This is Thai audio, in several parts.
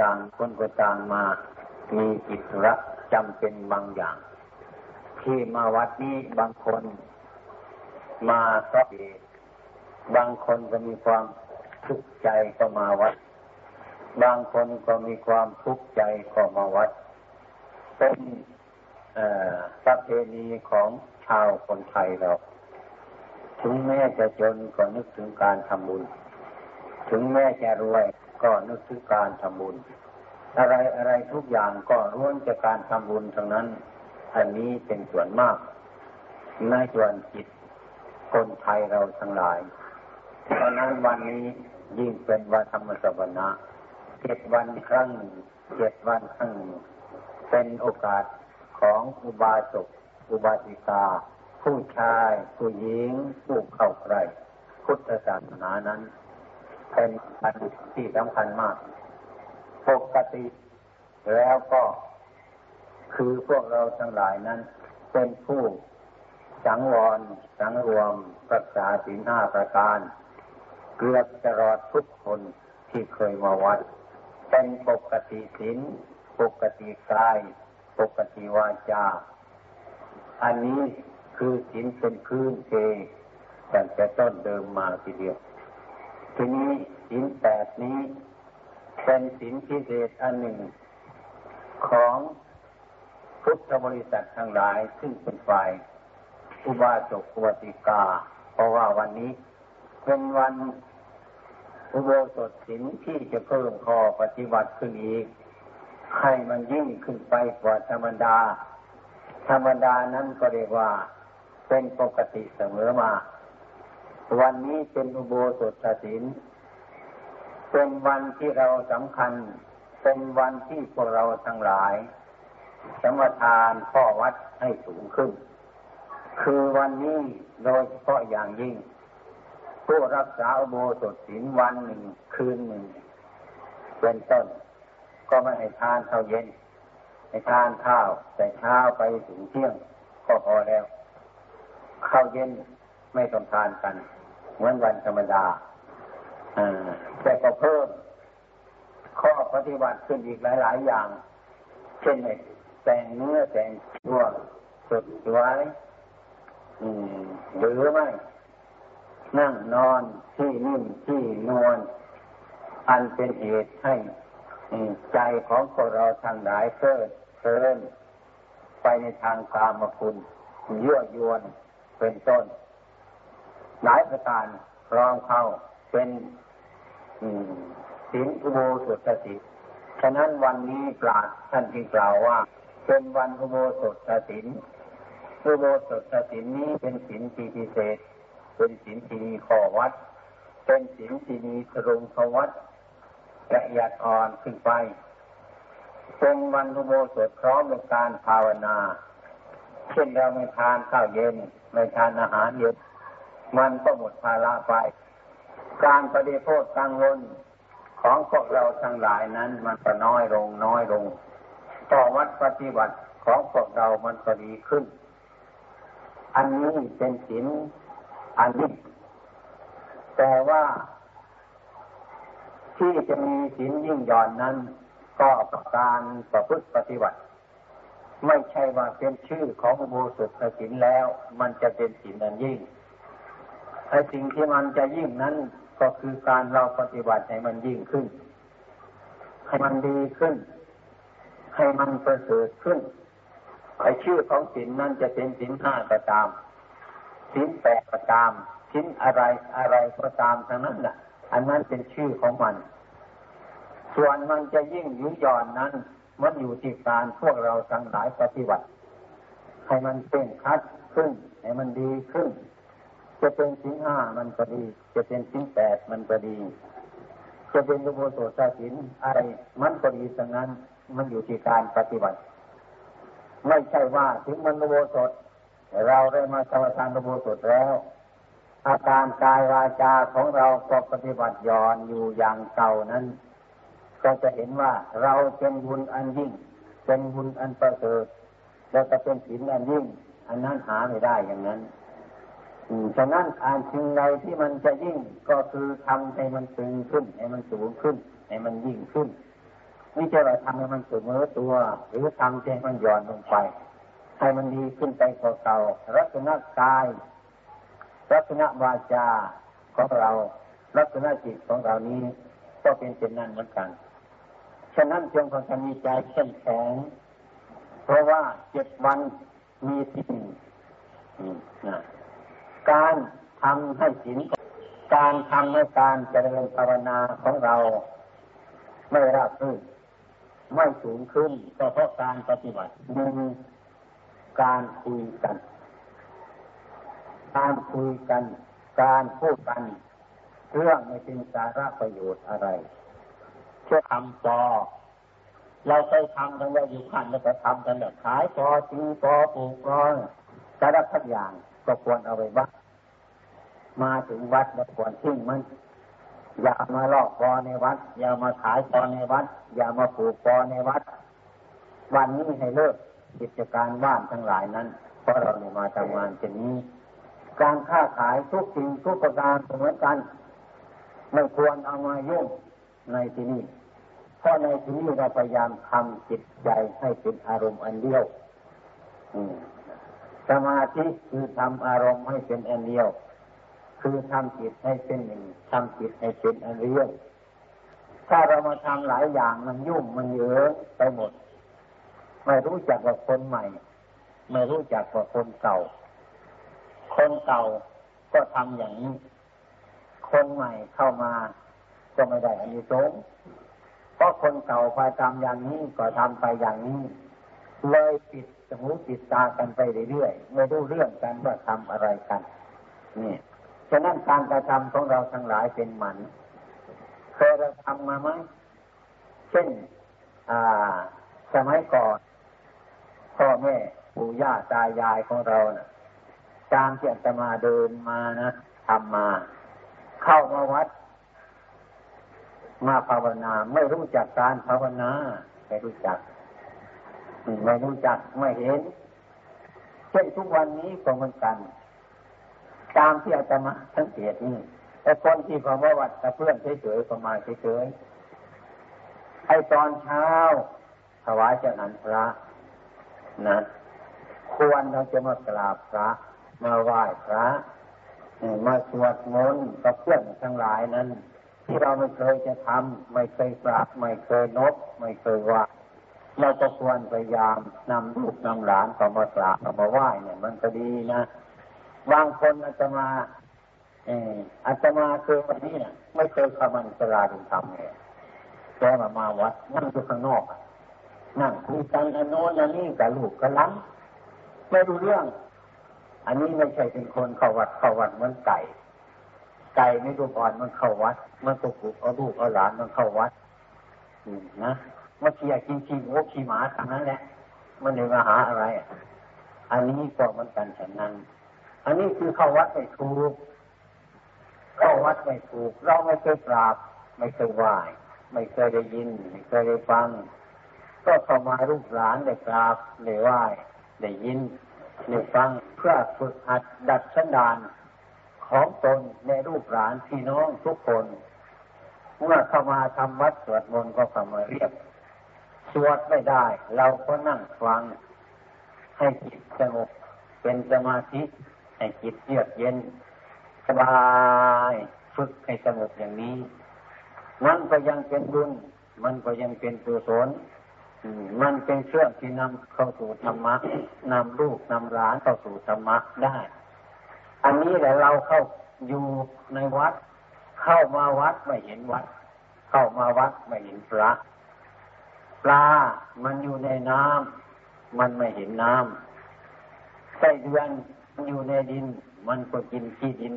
ต่างคนก็ต่างมา มีกิจระจำเป็นบางอย่าง ที่มาวัดนี้บางคน มาเพราะเหตุบางคนก็มีความทุกข์ใจก็มาวัด บางคนก็มีความทุกข์ใจก็มาวัด เป็นประเพณีของชาวคนไทยเรา ถึงแม้จะจนก็นึกถึงการทำบุญ ถึงแม้จะรวย ก็นึกถึงการทำบุญ อะไรอะไรทุกอย่างก็ล้วนจากการทำบุญทั้งนั้น อันนี้เป็นส่วนมาก ในส่วนจิตคนไทยเราทั้งหลายเพราะนั้นวันนี้ยิ่งเป็นวันธรรมสวนะเจ็ดวันครั้งเจ็ดวันครั้งเป็นโอกาสของอุบาสกอุบาสิกา ผู้ชาย ผู้หญิง ผู้เข้าใกล้พุทธศาสนานั้น เป็นอันที่สำคัญมาก ปกติแล้วก็คือพวกเราทั้งหลายนั้น เป็นผู้สังวร สังรวมรักษาศีลห้าประการ เกือบตลอดทุกคนที่เคยมาวัด เป็นปกติศีลปกติกาย ปกติวาจา อันนี้คือศีลเป็นพื้นเทแต่จะต้นเดิมมาทีเดียว ทีนี้ศีลแปดนี้เป็นศีลพิเศษอันหนึ่ง ของพุทธบริษัททั้งหลาย ซึ่งเป็นฝ่ายอุบาสกอุบาสิกา เพราะว่าวันนี้ เป็นวันอุโบสถศีลที่จะเพิ่มข้อปฏิบัติขึ้นอีก ให้มันยิ่งขึ้นไปกว่าธรรมดา ธรรมดานั้นก็เรียกว่าเป็นปกติเสมอมา วันนี้เป็นอุโบสถศีลเป็นวันที่เราสำคัญ เป็นวันที่พวกเราทั้งหลายสมทานข้อวัดให้สูงขึ้น คือวันนี้โดยเฉพาะอย่างยิ่ง ผู้รักษาอุโบสถศีลวันหนึ่งคืนหนึ่ง เป็นต้น ก็ไม่ให้ทานข้าวเย็นให้ทานข้าวแต่เช้าไปถึงเที่ยงก็พอแล้วข้าวเย็นไม่ต้องทานกัน เหมือนวันธรรมดาแต่ก็เพิ่มข้อปฏิบัติขึ้นอีกหลาย ๆ อย่าง เช่นแต่งเนื้อแต่งตัวสุดสวยหรือไม่นั่งนอนที่นิ่มที่นวลอันเป็นเหตุให้ใจของพวกเราทางหลายเกิดเกินไปในทางกามคุณยั่วยวนเป็นต้น หลายประการรองเข้าเป็นสินอุโบสถสิฉะนั้นวันนี้ปราดท่านจึงกล่าวว่า เป็นวันอุโบสถสินอุโบสถสินนี้เป็นสินที่พิเศษ เป็นศีลที่มีข้อวัด เป็นศีลที่มีสรุงขวัดละเอียดอ่อนขึ้นไป เป็นวันอุโบสถพร้อมในการภาวนา เช่นเราไม่ทานข้าวเย็น ไม่ทานอาหารเย็น มันก็หมดภาระไป การปฏิโทษกังวลของพวกเราทั้งหลายนั้นมันก็น้อยลงน้อยลง ต่อวัดปฏิบัติของพวกเรามันก็ดีขึ้น อันนี้เป็นศีลอันนี้แต่ว่าที่จะมีศีลยิ่งย่อนนั้น ก็ประการประพฤติปฏิบัติ ไม่ใช่ว่าเป็นชื่อของอุโบสถศีลแล้ว มันจะเป็นศีลนั้นยิ่ง ไอ้สิ่งที่มันจะยิ่งนั้นก็คือการเราปฏิบัติให้มันยิ่งขึ้น ให้มันดีขึ้น ให้มันประเสริฐขึ้นไอ้ชื่อของศีลนั้นจะเป็นศีลห้าก็ตามชิ้นแปดก็ตามชิ้นอะไรอะไรก็ตามทั้งนั้นแหละอันนั้นเป็นชื่อของมัน ส่วนมันจะยิ่งยุ่ย่อนนั้น มันอยู่ที่การพวกเราทั้งหลายปฏิบัติ ให้มันเป็นคัดขึ้น ให้มันดีขึ้น จะเป็นชิ้นห้ามันก็ดี จะเป็นชิ้นแปดมันก็ดี จะเป็นอุโบสถศีลอะไรมันก็ดีทั้งนั้นมันอยู่ที่การปฏิบัติ ไม่ใช่ว่าถึงมันอุโบสถเราได้มาสมาทานโบสถแล้วอาการกายวาจาของเราก็ปฏิบัติย้อนอยู่อย่างเก่านั้น ก็จะเห็นว่าเราเป็นบุญอันยิ่ง เป็นบุญอันประเสริฐแล้วก็เป็นศีลอันยิ่ง อันนั้นหาไม่ได้อย่างนั้น ฉะนั้นอานสิ่งใดที่มันจะยิ่งก็คือทำให้มันตึงขึ้น ให้มันสูงขึ้น ให้มันยิ่งขึ้นนี่จะเราทำให้มันเสมอตัว หรือทำให้มันหย่อนลงไปให้มันดีขึ้นไปกว่าเก่าลักษณะกายลักษณะวาจาของเรา ลักษณะจิตของเรานี้ ก็เป็นเช่นนั้นเหมือนกัน ฉะนั้นจงพากันมีใจเข้มแข็งเพราะว่าเจ็ดวันมีสิ่ง การทำให้ศีลการทำให้การเจริญภาวนาของเรา ไม่ราบรื่นไม่สูงขึ้นก็เพราะการปฏิบัติมีการคุยกัน การคุยกัน การพูดกัน เรื่องไม่เป็นสาระประโยชน์อะไรเช่อทำต่อเราเคยทำกันแล้วอยู่ขันแล้วก็ทำกันแบบขายปอตีปอปลูกปอสารพัดอย่าง ก็ควรเอาไว้บ้ามาถึงวัดแล้วควรทิ้งมัน อย่ามาลอกปอในวัด อย่ามาขายปอในวัด อย่ามาปลูกปอในวัด วันนี้ให้เลิกกิจการว่านทั้งหลายนั้น เพราะเราเนี่ยมาทำงานเช่นนี้ การค้าขายทุกสิ่งทุกประการเหมือนกัน ไม่ควรเอามายุ่งในที่นี้เพราะในที่นี้เราพยายามทำจิตใจให้เป็นอารมณ์อันเดียว สมาธิคือทำอารมณ์ให้เป็นอันเดียว คือทำจิตให้เป็นหนึ่งทำจิตให้เป็นอันเดียวถ้าเรามาทำหลายอย่างมันยุ่งมันเยอะไปหมด ไม่รู้จักว่าคนใหม่ ไม่รู้จักว่าคนเก่า คนเก่าก็ทำอย่างนี้ คนใหม่เข้ามาก็ไม่ได้อันนี้สงเพราะคนเก่าไปทำอย่างนี้ก็ทำไปอย่างนี้ เลยปิด หูปิดตากันไปเรื่อยๆไม่รู้เรื่องกันว่าทำอะไรกันนี่ฉะนั้นการกระทำของเราทั้งหลายเป็นหมันเคยเราทำมาไหมเช่นอ่าสมัยก่อนพ่อแม่ปู่ย่าตายายของเรานะ่ะตามที่จะมาเดินมานะทำมา เข้ามาวัด มาภาวนา ไม่รู้จักการภาวนา ไม่รู้จัก ไม่รู้จักไม่เห็น เช่นทุกวันนี้ก็เหมือนกัน ตามที่อาจารย์มาสังเกตนี่แต่คนที่พอว่าวัดกับเพื่อนเฉยๆประมาณเฉยๆไอตอนเช้าถวายเจ้านันพระนะควรเราจะมากราบพระ มาไหว้พระมาสวดมนต์กับเพื่อนทั้งหลายนั้น ที่เราไม่เคยจะทำไม่เคยกราบไม่เคยนบไม่เคยไหว่า เราก็ควรพยายามนำลูกนำหลานเขามากราบเขามาไหว้เนี่ย มันก็ดีนะบางคนอาจจะมาเอออาจจะมาคือวันนี้เนี่ยไม่เคยเข้ามันสราดุธรรมเนี่ยแต่มามาวัดนั่งอยู่ข้างนอกนั่งคุยกันอันโน้นอันนี้กับลูกกับล้ำไม่รู้เรื่อง อันนี้ไม่ใช่เป็นคนเข้าวัดเข้าวัดเหมือนไก่ไก่ไม่ลูอ่อนมันเข้าวัดมันตกลูกเอาลูกเอาหลานมันเข้าวัดนะ มาเคียกินขี้โอ้ขี้หมาทางนั้นแหละ มันเลยมาหาอะไร อันนี้ก็มันกันฉันนั้น อันนี้คือเข้าวัดไม่ถูกเข้าวัดไม่ถูก เราไม่เคยกราบ ไม่เคยไหว้ไม่เคยได้ยิน ไม่เคยได้ฟัง ก็เข้ามาลูกหลานได้กราบได้ไหว้ได้ยินได้ฟังเพื่อฝึกหัดดัดสันดานของตนในรูปหลานพี่น้องทุกคน เมื่อเข้ามาทำวัดสวดมนต์ก็เข้ามาเรียก สวดไม่ได้ เราก็นั่งฟัง ให้จิตสงบเป็นสมาธิ ให้จิตเยือกเย็น สบายฝึกให้สงบอย่างนี้ มันก็ยังเป็นบุญ มันก็ยังเป็นกุศลมันเป็นเครื่องที่นำเข้าสู่ธรรมะนำลูกนำหลานเข้าสู่ธรรมะได้ อันนี้แหละเราเข้าอยู่ในวัด เข้ามาวัดไม่เห็นวัด เข้ามาวัดไม่เห็นพระ ปลา มันอยู่ในน้ำมันไม่เห็นน้ำไส้เดือนมันอยู่ในดิน มันก็กินที่ดิน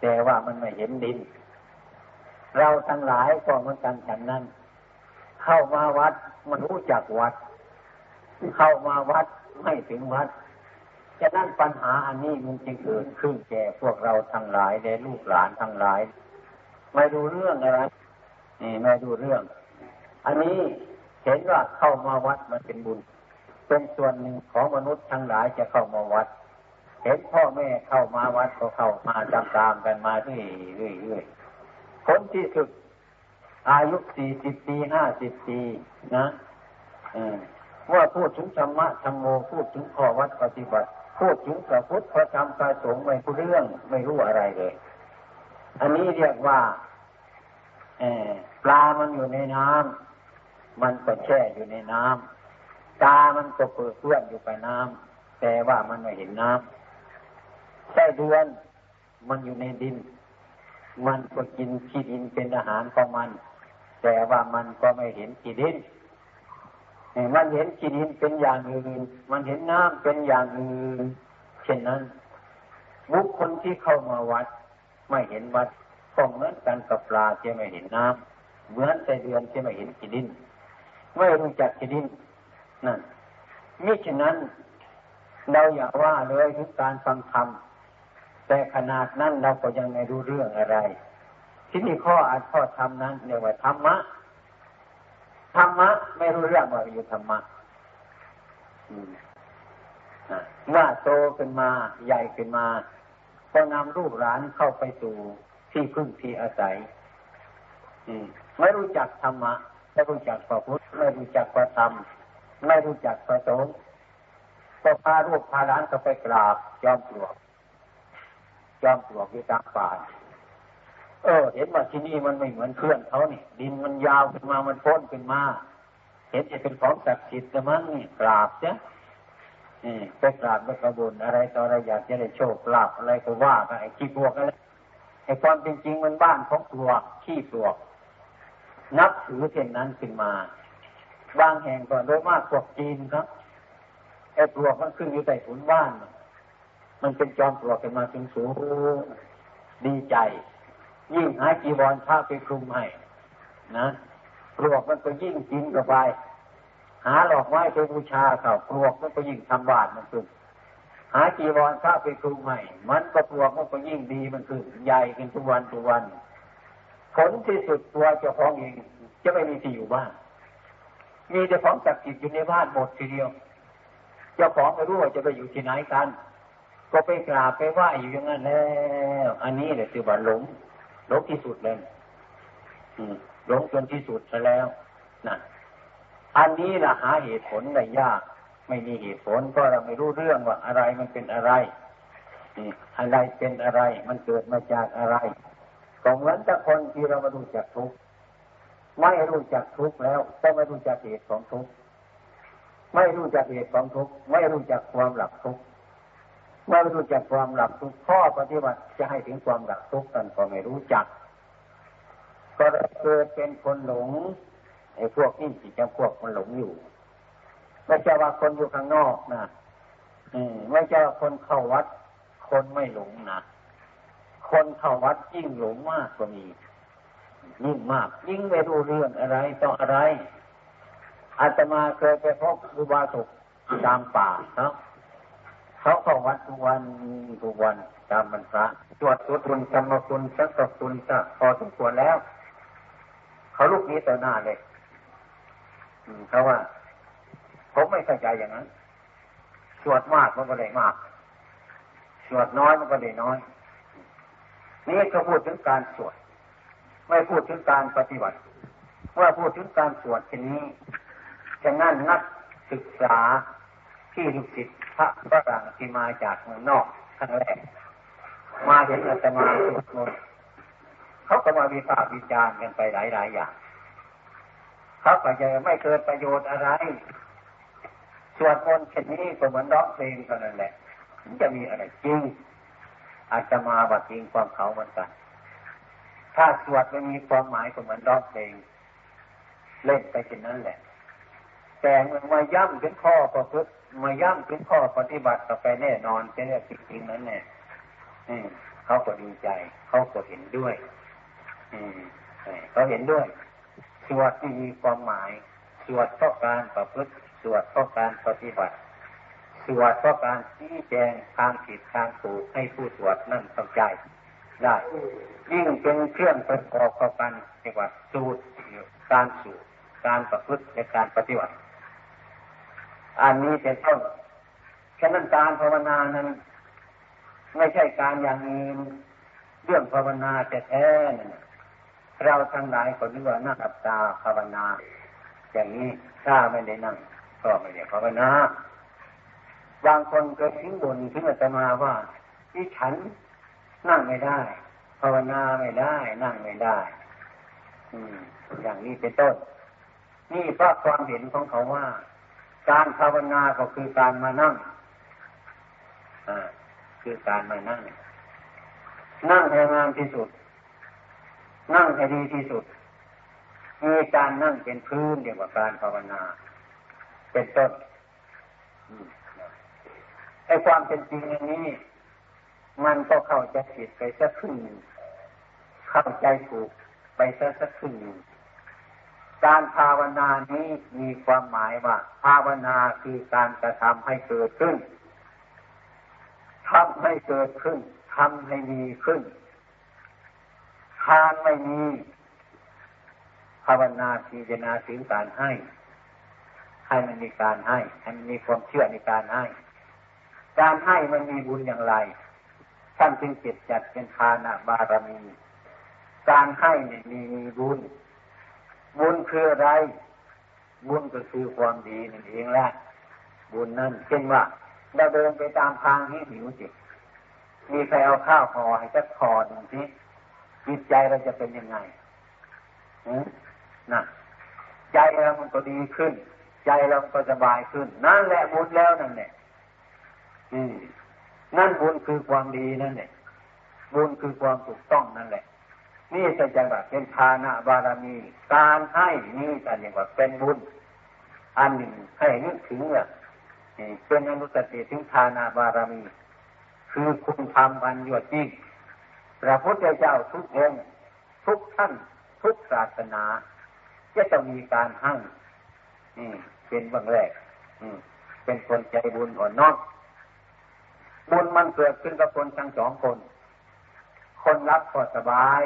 แต่ว่ามันไม่เห็นดิน เราทั้งหลายก็เหมือนกันฉันนั้น เข้ามาวัดมันรู้จักวัด เข้ามาวัดไม่ถึงวัดฉะนั้นปัญหาอันนี้มันจึงเกิดขึ้นแก่พวกเราทั้งหลายและลูกหลานทั้งหลาย ไม่ดูเรื่องอะไรนี่ไม่ดูเรื่อง อันนี้ เห็นว่าเข้ามาวัดมันเป็นบุญ เป็นส่วนหนึ่งของมนุษย์ทั้งหลายจะเข้ามาวัด เห็นพ่อแม่เข้ามาวัดก็เข้ามาตามกันมาเรื่อยๆผลที่สุด อายุสี่สิบปีห้าสิบปีนะเมื่อพูดถึงธรรมะธรรมโมพูดถึงข้อวัดปฏิบัติ พูดถึงพระพุทธพระธรรมพระสงฆ์ไม่รู้เรื่องไม่รู้อะไรเลย อันนี้เรียกว่าปลามันอยู่ในน้ำ มันก็แช่อยู่ในน้ำตามันก็เปิดเพื่อนอยู่ไปน้ำแต่ว่ามันไม่เห็นน้ำไส้เดือนมันอยู่ในดิน มันก็กินขี้ดินเป็นอาหารของมัน แต่ว่ามันก็ไม่เห็นขี้ดินมันเห็นขี้ดินเป็นอย่างอื่น มันเห็นน้ำเป็นอย่างอื่น เช่นนั้นบุคคลที่เข้ามาวัด ไม่เห็นวัดก็เหมือนกันกับปลาที่ไม่เห็นน้ำเหมือนแต่เดือนที่ไม่เห็นขี้ดิน ไม่รู้จักขี้ดินนั่นมิฉะนั้น เราอย่าว่าเลยทุกการฟังธรรมแต่ขนาดนั้นเราก็ยังไม่รู้เรื่องอะไร ที่นี่ข้ออัดข้อธรรมนั้นเรียกว่าธรรมะธรรมะ ไม่รู้เรื่องว่าอยู่ธรรมะเมื่อโตขึ้นมาใหญ่ขึ้นมา ก็นำรูปหลานเข้าไปสู่ที่พึ่งที่อาศัยไม่รู้จักธรรมะ ไม่รู้จักพระพุทธไม่รู้จักพระธรรมไม่รู้จักพระสงฆ์ก็พาลูกพาหลานก็ไปกราบยอมปลวกยอมปลวกอยู่ตามป่าเออ เห็นว่าที่นี่มันไม่เหมือนเพื่อนเขานี่ดินมันยาวขึ้นมามันพ้นขึ้นมาเห็นจะเป็นของศักดิ์สิทธิ์ละมั้งนี่กราบเนี่ยไปกราบไปกระบุญอะไรต่ออะไรอยากจะได้โชคลาภอะไรก็ว่าไอ้ขี้พวกอะไรไอ้ความเป็นจริงมันบ้านของปลวกขี้ปลวก นับถือเช่นนั้นขึ้นมา บางแห่งก็โดยมากพวกจีนครับไอ้ปลวกมันขึ้นอยู่ใต้ถุนบ้าน มันเป็นจอมปลวกขึ้นมาถึงสูงดีใจ ยิ่งหาจีวรผ้าไปคลุมให้นะปลวกมันก็ยิ่งกินกับไป หาหลอกไม้ไปบูชาเขาปลวกมันก็ยิ่งทำบาตมันขึ้นหาจีวรพระไปคลุมใหม่มันก็ตัวมันก็ยิ่งดีมันคือใหญ่ขึ้นทุกวันทุกวัน ผลที่สุดตัวเจ้าของเองจะไม่มีที่อยู่บ้านมีเจ้าของจักจิตอยู่ในบ้านหมดทีเดียว เจ้าของไม่รู้ว่าจะไปอยู่ที่ไหนกัน ก็ไปกราบไปไหว้อยู่อย่างนั้นแล้ว อันนี้แหละคือว่าหลงหลงที่สุดเลยหลงจนที่สุดซะแล้วนะอันนี้ละหาเหตุผลได้ยาก ไม่มีเหตุผลก็เราไม่รู้เรื่องว่าอะไรมันเป็นอะไรอะไรเป็นอะไร มันเกิดมาจากอะไร ก็เหมือนแต่คนที่เรามารู้จักทุกข์ไม่รู้จักทุกข์แล้ว ก็ไม่รู้จักเหตุของทุกข์ไม่รู้จักเหตุของทุกข์ไม่รู้จักความหลับทุกข์ไม่รู้จักความหลับทุกข์ข้อปฏิบัติจะให้ถึงความหลับทุกข์กันก็ไม่รู้จัก ก็เกิดเป็นคนหลงไอ้พวกนี้ที่จะพวกมันหลงอยู่ไม่ใช่ว่าคนอยู่ข้างนอกนะอืมไม่ใช่ว่าคนเข้าวัด คนไม่หลงนะ คนเข้าวัดยิ่งหลงมากกว่ามียิ่งมาก ยิ่งไม่รู้เรื่องอะไรต่ออะไรอาตมาเคยไปพบครูบาสุกตามป่าเนาะเขาเข้าวัดทุกวันทุกวันตามบรรพระตรวจสุดุนกรรมคุณสักคุณสักพอสมควรแล้ว เขาลูกนี้ต่อหน้าเลยเขาว่าผมไม่เข้าใจอย่างนั้นสวดมากมันก็ได้มากสวดน้อยมันก็ได้น้อย นี่ก็พูดถึงการสวดไม่พูดถึงการปฏิบัติเมื่อพูดถึงการสวดทีนี้จะงั้นนักศึกษาที่ลูกศิษย์พระฝรั่งที่มาจากเมืองนอกครั้งแรกมาเห็นอาตมาสวดมนต์เขาก็มาวิพากษ์วิจารณ์กันไปหลายๆอย่างเขาก็จะไม่เกิดประโยชน์อะไรสวดมนต์เช่นนี้ก็เหมือนร้องเพลงเท่านั้นแหละจะมีอะไรจริง อาจจะมาบัดจริงความเขาเหมือนกัน ถ้าสวดไม่มีความหมายก็เหมือนร้องเพลง เล่นไปเช่นนั้นแหละ แต่เมื่อมาย่ำถึงข้อประพฤติมาย่ำถึงข้อปฏิบัติต่อไปแน่นอนจะเนี่ยจริงๆนั้นเนี่ยเขาก็ดีใจ เขาก็เห็นด้วยอืมเขาเห็นด้วย สวดที่มีความหมาย สวดเพราะการประพฤติ สวดเพราะการปฏิบัติ สวดเพราะการชี้แจงทางผิดทางถูกให้ผู้สวดนั่นเข้าใจได้ยิ่งเป็นเครื่องประกอบเข้ากันเรียกว่าสูตรการสูตรการประพฤติในการปฏิบัติ อันนี้เป็นต้นฉะนั้นการภาวนานั้น ไม่ใช่การอย่างนี้เรื่องภาวนาแต่แท้เราทั้งหลายคนนึกว่านั่งอับตาภาวนา อย่างนี้ถ้าไม่ได้นั่งก็ไม่ได้ภาวนา บางคนก็ทิ้งบนทิ้งอาตมาว่าที่ฉันนั่งไม่ได้ ภาวนาไม่ได้ นั่งไม่ได้ อืม อย่างนี้เป็นต้น นี่เพราะความเห็นของเขาว่า การภาวนาก็คือการมานั่งอ่าคือการมานั่ง นั่งให้งามที่สุด นั่งให้ดีที่สุดมีการนั่งเป็นพื้นเดียวกับการภาวนา เป็นต้น อ้ความเป็นจริงนี้ มันก็เข้าใจผิดไปสักครึ่งหนึ่งเข้าใจถูกไปสักสักครึ่งหนึ่งการภาวนานี้มีความหมายว่า ภาวนาคือการกระทำให้เกิดขึ้นทำให้เกิดขึ้นทำให้มีขึ้นทานไม่มีภาวนาพิจารณาถึงการให้ ให้มันมีการให้ให้มันมีความเชื่อในการให้ การให้มันมีบุญอย่างไรท่านจึงเก็บจัดเป็นทานาบารมี การให้เนี่ยมีมีบุญ บุญคืออะไร บุญก็คือความดีนั่นเองแหละบุญนั่นเช่นว่าเราเดินไปตามทางที่หิวสิมีใครเอาข้าวห่อให้จักคอหนึ่งสิจิตใจเราจะเป็นยังไงนะใจเรามันก็ดีขึ้น ใจเราก็สบายขึ้น นั่นแหละบุญแล้วนั่นแหละ นั่นบุญคือความดีนั่นแหละบุญคือความถูกต้องนั่นแหละ นี่จะจังหวะเป็นทานะบารมี การให้นี่จะเรียกว่าเป็นบุญ อันหนึ่งให้นึกถึงอะเป็นอนุสติถึงทานาบารมี คือคุณธรรมอันยอดยิ่งพระพุทธเจ้าทุกองค์ทุกท่านทุกศาสนา จะต้องมีการให้เป็นบางแรกเป็นคนใจบุญอ่อนน้อม บุญมันเกิดขึ้นกับคนทั้งสองคน คนรับก็สบาย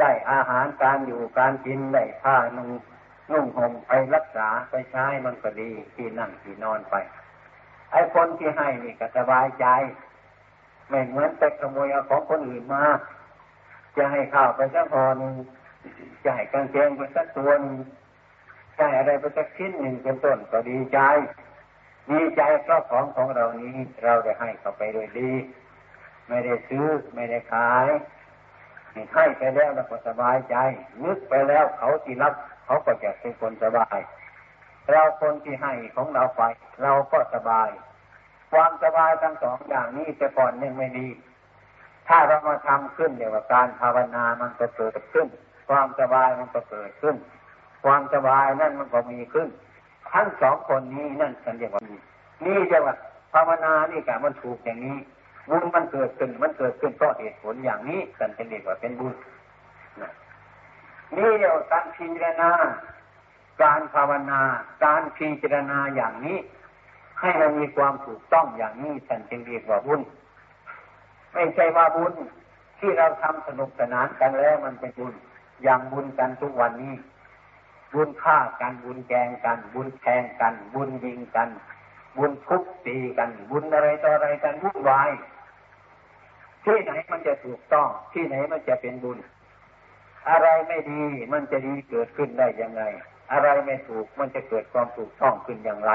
ได้อาหารการอยู่การกินได้ผ้านุ่งนุ่งห่มไปรักษาไปใช้มันก็ดีที่นั่งที่นอนไป ไอ้คนที่ให้นี่ก็สบายใจไม่เหมือนไปขโมยเอาของคนอื่นมา จะให้ข้าวไปสักพอนึงจะให้กางเกงไปสักตัวนึงจะให้อะไรไปสักชิ้นหนึ่งเป็นต้นก็ดีใจ ดีใจเพราะของของเรานี้เราได้ให้เขาไปโดยดี ไม่ได้ซื้อไม่ได้ขายให้ไปแล้วเราก็สบายใจนึกไปแล้วเขาที่รับเขาก็จะเป็นคนสบาย เราคนที่ให้ของเราไป เราก็สบาย ความสบายทั้งสองอย่างนี้แต่ก่อนยังไม่ดี ถ้าเรามาทำขึ้นเดี๋ยวการภาวนามันก็เกิดขึ้น ความสบายมันก็เกิดขึ้น ความสบายนั่นมันก็มีขึ้น ทั้งสองคนนี้นั่นฉันเรียกว่านี่จะว่าภาวนานี่กะมันถูกอย่างนี้บุญมันเกิดขึ้นมันเกิดขึ้นเพราะเหตุผลอย่างนี้ฉันจะเรียกว่าเป็นบุญนี่เรียกการพิจารณาการภาวนา การพิจารณาอย่างนี้ ให้มันมีความถูกต้องอย่างนี้ท่านจึงเรียกว่าบุญไม่ใช่ว่าบุญที่เราทำสนุกสนานกันแล้วมันเป็นบุญอย่างบุญกันทุกวันนี้ บุญฆ่ากัน บุญแกงกัน บุญแทงกัน บุญยิงกัน บุญทุบตีกัน บุญอะไรต่ออะไรกันวุ่นวายที่ไหนมันจะถูกต้อง ที่ไหนมันจะเป็นบุญ อะไรไม่ดีมันจะดีเกิดขึ้นได้ยังไง อะไรไม่ถูกมันจะเกิดความถูกต้องขึ้นอย่างไร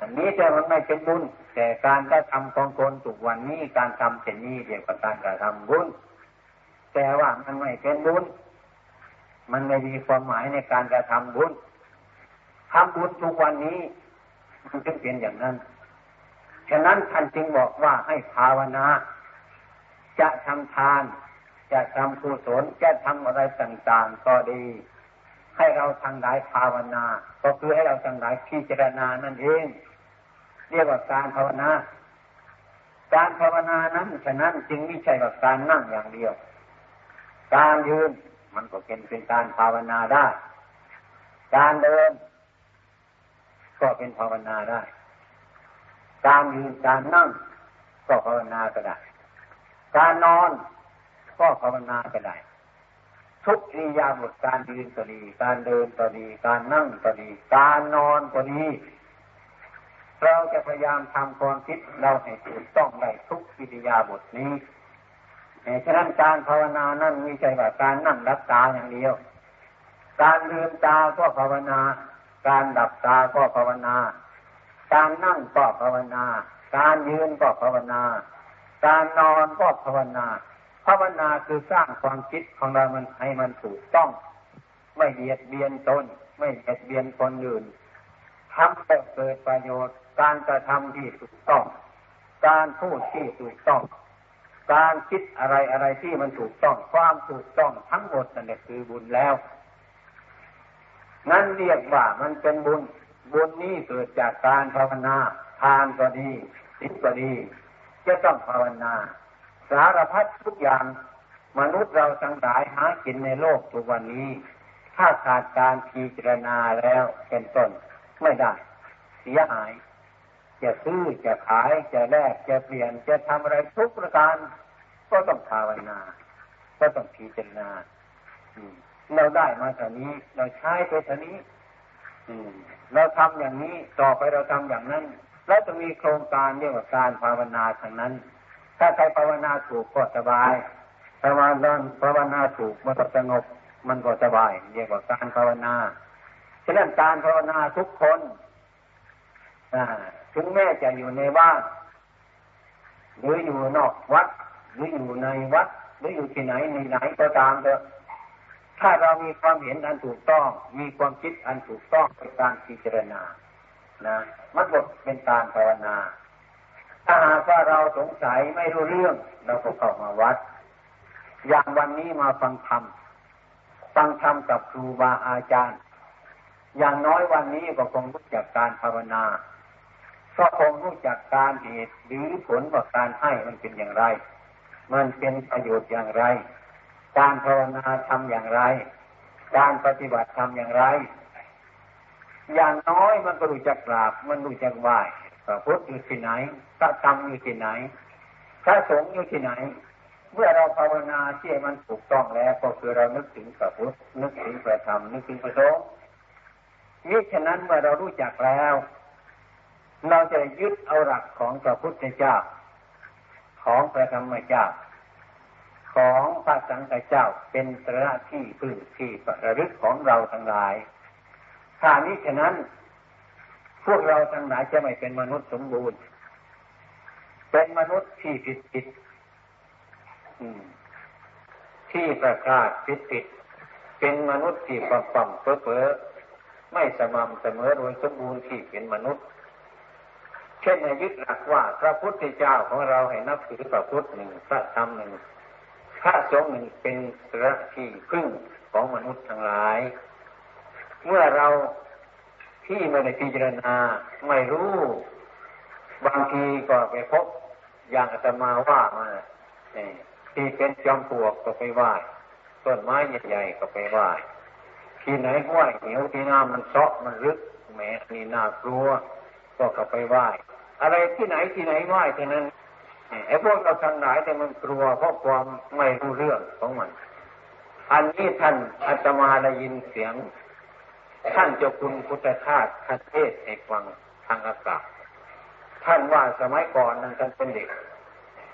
อันนี้แต่มันไม่เป็นบุญ แต่การได้ทำของคนถูกวันนี้การทำเช่นนี้เดียวกับการกระทำบุญแต่ว่ามันไม่เป็นบุญ มันไม่มีความหมายในการกระทำบุญทำบุญทุกวันนี้มันจึงเป็นอย่างนั้น ฉะนั้นท่านจึงบอกว่าให้ภาวนา จะทำทาน จะทำกุศลจะทำอะไรต่างๆก็ดี ให้เราทางหลายภาวนา ก็คือให้เราทางหลายพิจารณานั่นเอง เรียกว่าการภาวนา การภาวนานั้นฉะนั้นจึงไม่ใช่ว่าการนั่งอย่างเดียว การยืน มันก็เป็นเป็นการภาวนาได้ การเดิน ก็เป็นภาวนาได้ การยืนการนั่ง ก็ภาวนาก็ได้ การนอน ก็ภาวนาก็ได้ ทุกอิยาบทการยืนก็ดี การเดินก็ดี การนั่งก็ดี การนอนก็ดีเราจะพยายามทำความคิดเราให้ถูกต้องในทุกอิริยาบทนี้ ฉะนั้นการภาวนานั่นม่ใช่ว่าการนั่งรับตาอย่างเดียว การลืมตาก็ภาวนา การดับตาก็ภาวนา การนั่งก็ภาวนา การยืนก็ภาวนา การนอนก็ภาวนา ภาวนาคือสร้างความคิดของเรามันให้มันถูกต้อง ไม่เบียดเบียนตนไม่เบียดเบียนคนอื่นทำให้เกิดประโยชน์ การกระทำที่ถูกต้อง การพูดที่ถูกต้อง การคิดอะไรอะไรที่มันถูกต้องความถูกต้องทั้งหมดนั่นแหละคือบุญแล้ว นั่นเรียกว่ามันเป็นบุญ บุญนี้เกิดจากการภาวนา ทานก็ดีศีลก็ดี จะต้องภาวนา สารพัดทุกอย่าง มนุษย์เราทั้งหลายหากินในโลกทุกวันนี้ ถ้าขาดการพิจารณาแล้วเป็นต้นไม่ได้ เสียหาย จะซื้อจะขายจะแลกจะเปลี่ยนจะทำอะไรทุกประการ ก็ต้องภาวนา ก็ต้องพิจารณาเราได้มาเท่านี้ เราใช้ไปเท่านี้เราทำอย่างนี้ต่อไปเราทำอย่างนั้น แล้วจะมีโครงการเรียกว่าการภาวนาทางนั้น ถ้าใครภาวนาถูกก็สบายภาวนาภาวนาถูกมันก็สงบมันก็สบายเรียกว่าการภาวนาฉะนั้นการภาวนาทุกคน ถึงแม้จะอยู่ในบ้านหรืออยู่นอกวัด หรืออยู่ในวัด หรืออยู่ที่ไหนในไหนก็ตามเถอะถ้าเรามีความเห็นอันถูกต้อง มีความคิดอันถูกต้องในการพิจารณา นะมันบทเป็นการภาวนา ถ้าหากว่าเราสงสัยไม่รู้เรื่อง เราก็เข้ามาวัด อย่างวันนี้มาฟังธรรม ฟังธรรมกับครูบาอาจารย์ อย่างน้อยวันนี้ก็คงรู้จักการภาวนา ก็คงรู้จักการเหตุหรือผลของการให้มันเป็นอย่างไร มันเป็นประโยชน์อย่างไร การภาวนาทำอย่างไร การปฏิบัติทำอย่างไร อย่างน้อยมันก็รู้จักกราบ มันรู้จักไหว้พระพุทธอยู่ที่ไหนพระธรรมอยู่ที่ไหนพระสงฆ์อยู่ที่ไหน เมื่อเราภาวนาเชื่มันถูกต้องแล้ว ก็คือเรานึกถึงพระพุทธนึกถึงพระธรรมนึกถึงพระสงฆ์นี่ฉะนั้นเมื่อเรารู้จักแล้ว เราจะยึดเอาหลักของพระพุทธเจ้า ของพระธรรมเจ้า ของพระสังฆเจ้าเป็นสระที่พึ่งที่ประลึกของเราทั้งหลายถ้านี้ฉะนั้น พวกเราทั้งหลายจะไม่เป็นมนุษย์สมบูรณ์ เป็นมนุษย์ที่ผิดผิดที่ประกาศผิดผิดเป็นมนุษย์ที่ปังปังเพ้อไม่สม่ำเสมอโดยสมบูรณ์ที่เป็นมนุษย์ เช่นในยึดหลักว่าพระพุทธเจ้าของเราให้นับถือพระพุทธหนึ่งพระธรรมหนึ่งพระสงฆ์หนึ่งเป็นสระที่พึ่งของมนุษย์ทั้งหลาย เมื่อเราที่ไม่ได้พิจารณาไม่รู้ บางทีก็ไปพบอย่างอาตมาว่ามาที่เป็นจอมปลวกก็ไปไหว้ต้นไม้ใหญ่ๆก็ไปไหว้ที่ไหนห้วยเหนียวที่น้ำมันเซาะมันลึกแม้นี่น่ากลัว ก็เข้าไปไหว้อะไรที่ไหนที่ไหนไหว้ที่นั้นไอ้พวกเราทั้งหลายแต่มันกลัวเพราะความไม่รู้เรื่องของมัน อันนี้ท่านอาตมาได้ยินเสียง ท่านเจ้าคุณพุทธทาสคเทศในฟังทางอากาศท่านว่าสมัยก่อนนั้นท่านเป็นเด็ก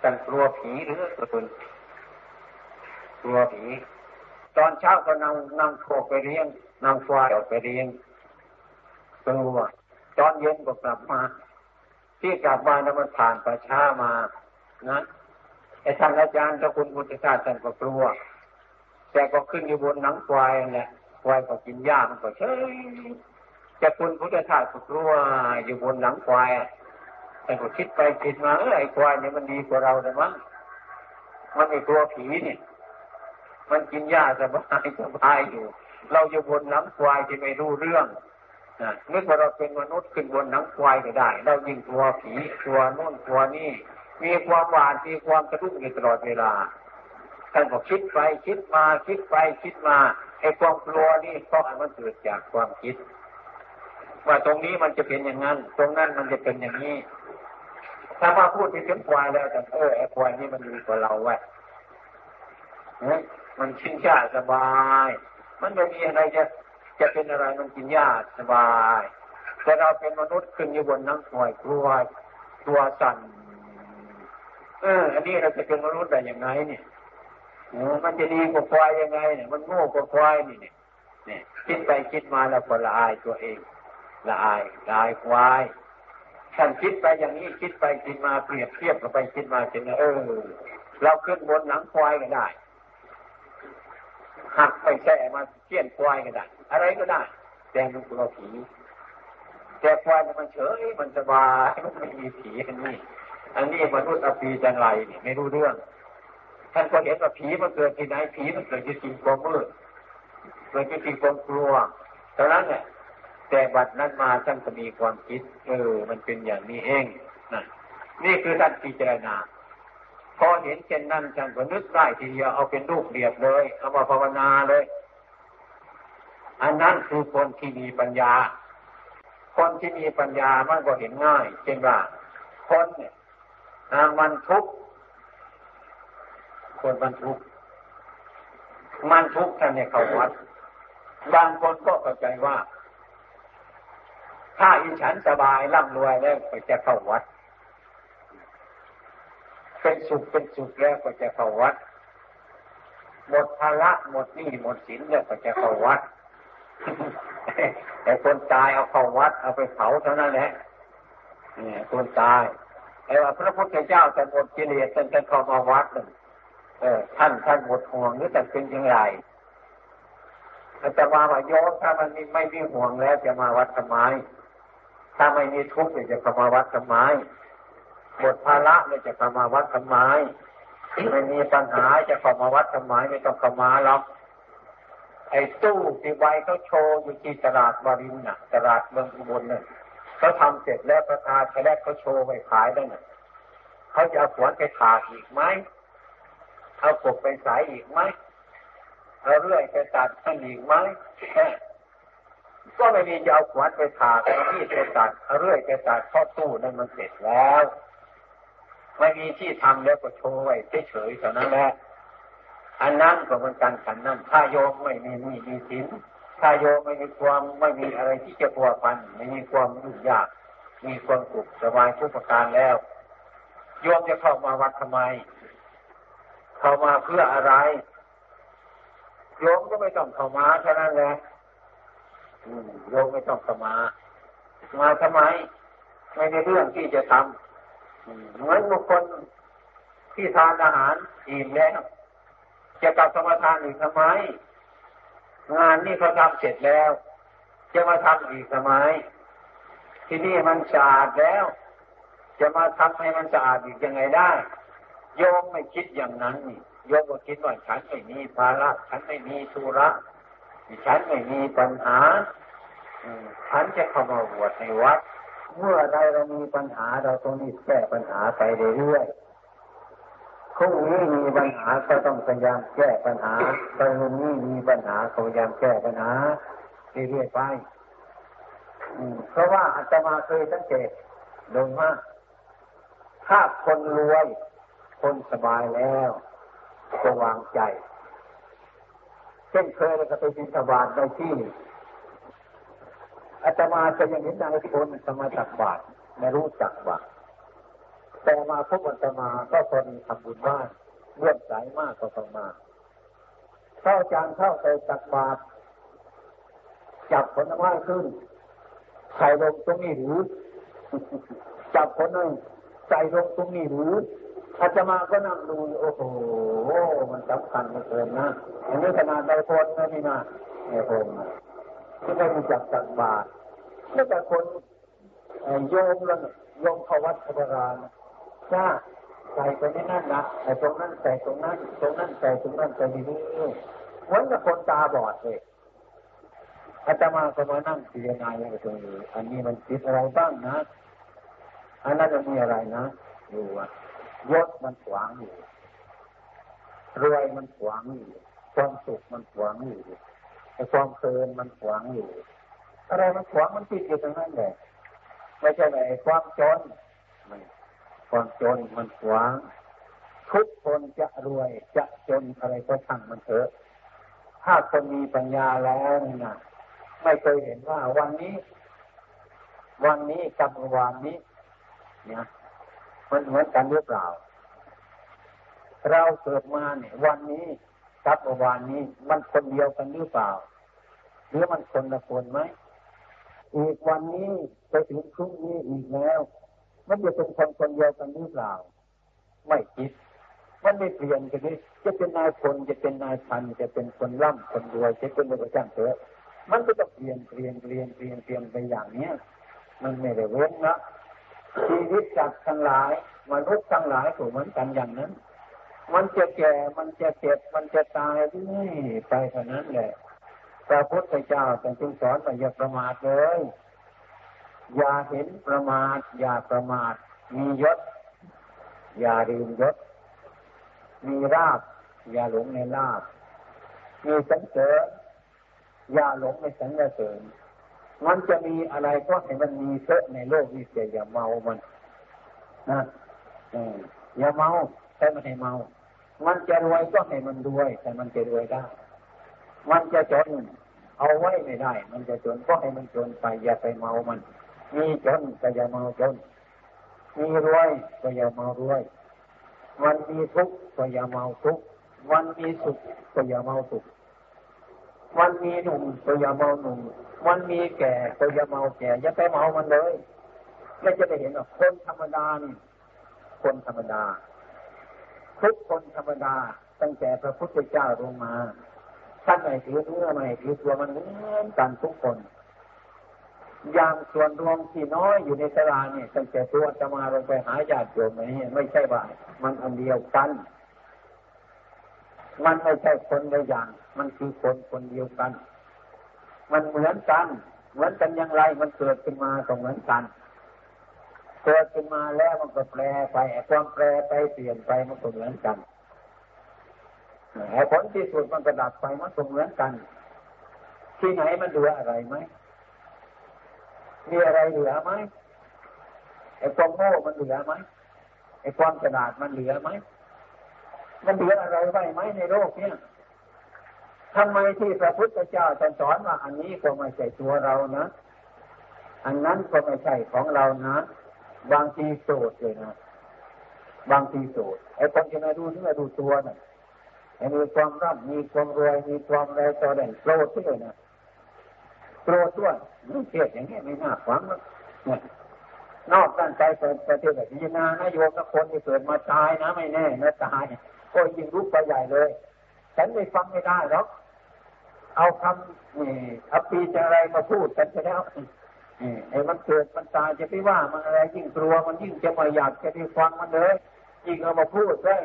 ท่านกลัวผีหรือตัวตนกลัวผี ตอนเช้าก็นำนำโคไปเลี้ยงนำควายออกไปเลี้ยงกลัว ตอนเย็นก็กลับมา ที่กลับมาแล้วมันผ่านประช้ามา นะไอ้ท่านอาจารย์เจ้าคุณพุทธทาสท่านก็กลัว แต่ก็ขึ้นอยู่บนหนังควายแหละควายก็กินหญ้ามันก็เฉยจะคุณพุทธทาสก็กลัวอยู่บนหลังควายแต่ก็คิดไปคิดมาเออไอ้ควายเนี่ยมันดีกว่าเราเลยมั้งมันไม่กลัวผีเนี่ยมันกินหญ้าสบายสบายอยู่ เราอยู่บนหลังควายที่ไม่รู้เรื่อง นึกว่าเราเป็นมนุษย์ขึ้นบนหนังควายก็ได้ เรายิงตัวผีตัวนู่นตัวนี่มีความหวานมีความกระดุ้งอยู่ตลอดเวลาท่านก็คิดไปคิดมาคิดไปคิดมาไอ้ความกลัวนี่เพราะมันเกิดจากความคิด ว่าตรงนี้มันจะเป็นอย่างนั้น ตรงนั้นมันจะเป็นอย่างนี้ ถ้ามาพูดถึงควายแล้วแต่เออไอ้ควายนี่มันดีกว่าเราไว้มันชินชาสบาย มันไม่มีอะไรจะ จะเป็นอะไรมันกินยากสบาย แต่เราเป็นมนุษย์ขึ้นอยู่บนน้ำห่วยกลัวตัวสั่นเอออันนี้เราจะเป็นมนุษย์ได้อย่างไรเนี่ยมันจะดีกว่าควายยังไงเนี่ยมันโง่กว่าควายนี่เนี่ยเนี่ยคิดไปคิดมาแล้วก็ละอายตัวเองละอายละอายควายท่านคิดไปอย่างนี้คิดไปคิดมาเปรียบเทียบกับไปคิดมาจนเออเราขึ้นบนหนังควายก็ได้หักไปแช่มาเชี่ยนควายก็ได้ อะไรก็ได้ แต่มันกลัวผีแต่ควายมันเฉยมันสบายมันไม่มีผีอันนี้อันนี้มนุษย์อปีจังไรนี่ไม่รู้เรื่องท่านก็เห็นว่าผีมันเกิดที่ไหนผีมันเกิดที่สิ่งความมืดเกิดที่สิ่งความกลัวตอนนั้นเนี่ยแต่บัดนั้นมาท่านก็มีความคิด เออ มันเป็นอย่างนี้เองนั่นนี่คือท่านพิจารณาพอเห็นเช่นนั้นท่านก็นึกได้ทีเดียวเอาเป็นรูปเดียบเลยเอามาภาวนาเลย อันนั้นคือคนที่มีปัญญา คนที่มีปัญญามันก็เห็นง่าย เช่นว่า คนเนี่ยมันทุกข์คนมันทุกข์มันทุกข์ท่านเนี่ยเขาวัดบางคนก็เข้าใจว่า ถ้าอิฉันสบายร่ำรวยแล้วก็จะเข้าวัด เป็นสุขเป็นสุขแล้วก็จะเข้าวัด หมดภาระหมดหนี้หมดสินแล้วก็จะเข้าวัด แต่คนตายเอาเข้าวัด เอาไปเผาเท่านั้นแหละเนี่ยคนตายไอ้ว่าพระพุทธเจ้าจะหมดกิเลสจนจะเข้ามาวัดหนึ่งเออท่านท่านหมดห่วงหรือแต่เป็นอย่างไรจะมาว่าโยมถ้ามันไม่มีห่วงแล้ว จะมาวัดทำไมถ้าไม่มีทุกข์จะเข้ามาวัดทำไมหมดภาระเนี่ยจะเข้ามาวัดทำไมไม่มีปัญหาจะเข้ามาวัดทำไมไม่ต้องเข้ามาหรอก ไอ้ตู้ที่ใบเขาโชว์อยู่ที่ตลาดวารินน่ะ ตลาดเมืองอุบลเนี่ยเขาทำเสร็จแล้วประธานแรกเขาโชว์ไปขายได้น่ะเขาจะเอาขวานไปถาอีกไหมเอากบไปสายอีกไหมเอาเรื่อยไปตัดท่านอีกไหมก็ไม่มีจะเอาขวานไปถากเอามีดไปตัดเอาเรื่อยไปตัดข้อตู้นั่นมันเสร็จแล้ว ไม่มีที่ทำแล้วก็โชว์ไว้เฉยๆเท่านั้นแหละ อันนั้นก็เหมือนกันขันนั่นถ้าโยมไม่มีมีมีสินถ้าโยมไม่มีความไม่มีอะไรที่จะพัวพันไม่มีความยุ่งยาก มีความสุขสบายทุกประการแล้ว โยมจะเข้ามาวัดทำไม เข้ามาเพื่ออะไรโยมก็ไม่ต้องเข้ามาเท่นั้นแหละโยมไม่ต้องเข้ามา มาทำไมไม่ในเรื่องที่จะทำเหมือนบุคคลที่ทานอาหารอิ่มแล้ว จะกลับสมาทานอีกทำไม งานนี่เขาทำเสร็จแล้ว จะมาทำอีกทำไม ที่นี่มันสะอาดแล้ว จะมาทำให้มันสะอาดอีกยังไงได้ โยมไม่คิดอย่างนั้นนี่โยมก็คิดว่าฉันไม่มีภาระฉันไม่มีธุระฉันไม่มีปัญหาฉันจะเข้ามาบวชในวัด เมื่อใดเรามีปัญหาเราต้องรีบแก้ปัญหาไปเรื่อยๆ พรุ่งนี้มีปัญหาก็ต้องพยายามแก้ปัญหาตอนนี้มีปัญหาก็พยายามแก้ปัญหาเรื่อยๆไปเพราะว่าอาตมาเคยสังเกตโดยมากถ้าคนรวย คนสบายแล้วก็วางใจ เช่นเคยเราก็ไปบินสบาทในที่อาตมาจะยังเห็นนายคนสมาตักบาทไม่รู้จักว่า แต่มาพบอาตมาก็คนทำบุญบ้านเลื่อนสายมากก็ต้องมาเข้าจานเข้าไปตักบาทจับผลไม้ขึ้นใส่ลงตรงนี้หรือ จับผลไม้ใส่ลงตรงนี้หรืออาจะมาก็นั่งดูโอ้โหมันสำคัญเกินนะอันนี้ขนาดใบโพนนะนี่นะไอ้โพนที่ไม่มีจักจักบาทไม่แต่คนโยมแล้วโยมเขาวัดพระราน จ้าใส่ไปในนั่นนะแต่ตรงนั้นใส่ตรงนั้นตรงนั้นใส่ตรงนั้นใส่นี่เหมือนกับคนตาบอดเลยอาตมาก็มานั่งพิจารณาอย่างตรงนี้อันนี้มันคิดอะไรบ้างนะอันนั้นจะมีอะไรนะดูว่ายศมันขวางอยู่รวยมันขวางอยู่ความสุขมันขวางอยู่ความเพลินมันขวางอยู่ อะไรมันขวางมันติดอยู่ตรงนั้นแหละไม่ใช่ไหนความจน ความจนมันขวางทุกคนจะรวยจะจนอะไรก็ช่างมันเถอะ ถ้าคนมีปัญญาแล้วนี่นะไม่เคยเห็นว่าวันนี้ วันนี้กับวันนี้ เนี่ยมันเหมือนกันหรือเปล่า เราเกิดมาเนี่ย วันนี้กับวันนี้ มันคนเดียวกันหรือเปล่า หรือมันคนละคนไหมอีกวันนี้ไปถึงพรุ่งนี้อีกแล้ว มันจะเป็นคนคนเดียวกันหรือเปล่า ไม่คิด มันไม่เปลี่ยนกันนี้จะเป็นนายคนจะเป็นนายพันจะเป็นคนร่ำคนรวยจะเป็นอะไรก็ช่างเถอะมันก็จะเปลี่ยนเปลี่ยนเปลี่ยนเปลี่ยนเปลี่ยนไปอย่างเนี้ยมันไม่ได้เว้นนะชีวิตจัดทั้งหลายมนุษย์ทั้งหลายถูกเหมือนกันอย่างนั้น มันจะแก่ มันจะเจ็บ มันจะตายนี่ไปเท่านั้นแหละพระพุทธเจ้าจึงสอนว่าอย่าประมาทเลย อย่าเห็นประมาท อย่าประมาท มียศ อย่าลืมยศ มีราบ อย่าหลงในลาบ มีสังเสริญอย่าหลงในสังเสริญมันจะมีอะไรก็ให้มันมีเยอะในโลกนี้เสียอย่าเมามันนะอย่าเมาใช่ไม่ให้เมา มันจะรวยก็ให้มันรวยแต่มันจะรวยได้ มันจะจนเอาไว้ไม่ได้ มันจะจนก็ให้มันจนไปอย่าไปเมามัน มีจนก็อย่าเมาจน มีรวยก็อย่าเมารวยมันมีทุกข์ก็อย่าเมาทุกข์มันมีสุขก็อย่าเมาสุขมันมีหนุ่มก็อย่าเมาหนุ่มมันมีแก่ก็อย่าเมาแก่ อย่าไปเมามันเลย ไม่จะไปเห็นว่าคนธรรมดานี่คนธรรมดา ทุกคนธรรมดาตั้งแต่พระพุทธเจ้าลงมาท่านไม่ถือเนื้อไม่ถือตัวมันเหมือนกันทุกคน อย่างส่วนรวมที่น้อยอยู่ในสลาเนี่ยตั้งแต่ตัวจะมาลงไปหาญาติโยมนี่ไม่ใช่ว่ามันอันเดียวกัน มันไม่ใช่คนละอย่าง มันคือคนคนเดียวกัน มันเหมือนกัน เหมือนกันอย่างไรมันเกิดขึ้นมาตรงเหมือนกัน เกิดขึ้นมาแล้วมันก็แปรไปความแปรไปเปลี่ยนไปมันก็เหมือนกันแผลที่สุดมันก็ดับไปมันก็เหมือนกัน ที่ไหนมันเหลืออะไรไหม มีอะไรเหลือไหมไอ้ความโง่มันเหลือไหมไอ้ความฉลาดมันเหลือไหมมันเหลืออะไรไว้ไหมในโลกเนี้ยทำไมที่พระพุทธเจ้าสอนว่าอันนี้ก็ไม่ใช่ตัวเรานะ อันนั้นก็ไม่ใช่ของเรานะ บางทีโสดเลยนะ บางทีโสดไอ้คนที่มาดูนี่มาดูตัวน่ะไอ้มีความร่ำมีความรวยมีความอะไรต่อเด่นโกรธที่เลยนะ โกรธด้วยนี่เทียดอย่างนี้ไม่น่าฟังนะเนี่ยนอกตั้งใจเปิดประเทศแบบนี้นะนโยมกับคนที่เกิดมาตายนะไม่แน่นะตายก็ยิ่งรุกไปใหญ่เลย ฉันไม่ฟังไม่ได้หรอกเอาคำนี่อปีจะอะไรมาพูดกันไปแล้วไอ้มันเกิดมันตายจะไปว่ามันอะไรยิ่งกลัวมันยิ่งจะมาอยากจะไปฟังมันเลยยิ่งเอามาพูดได้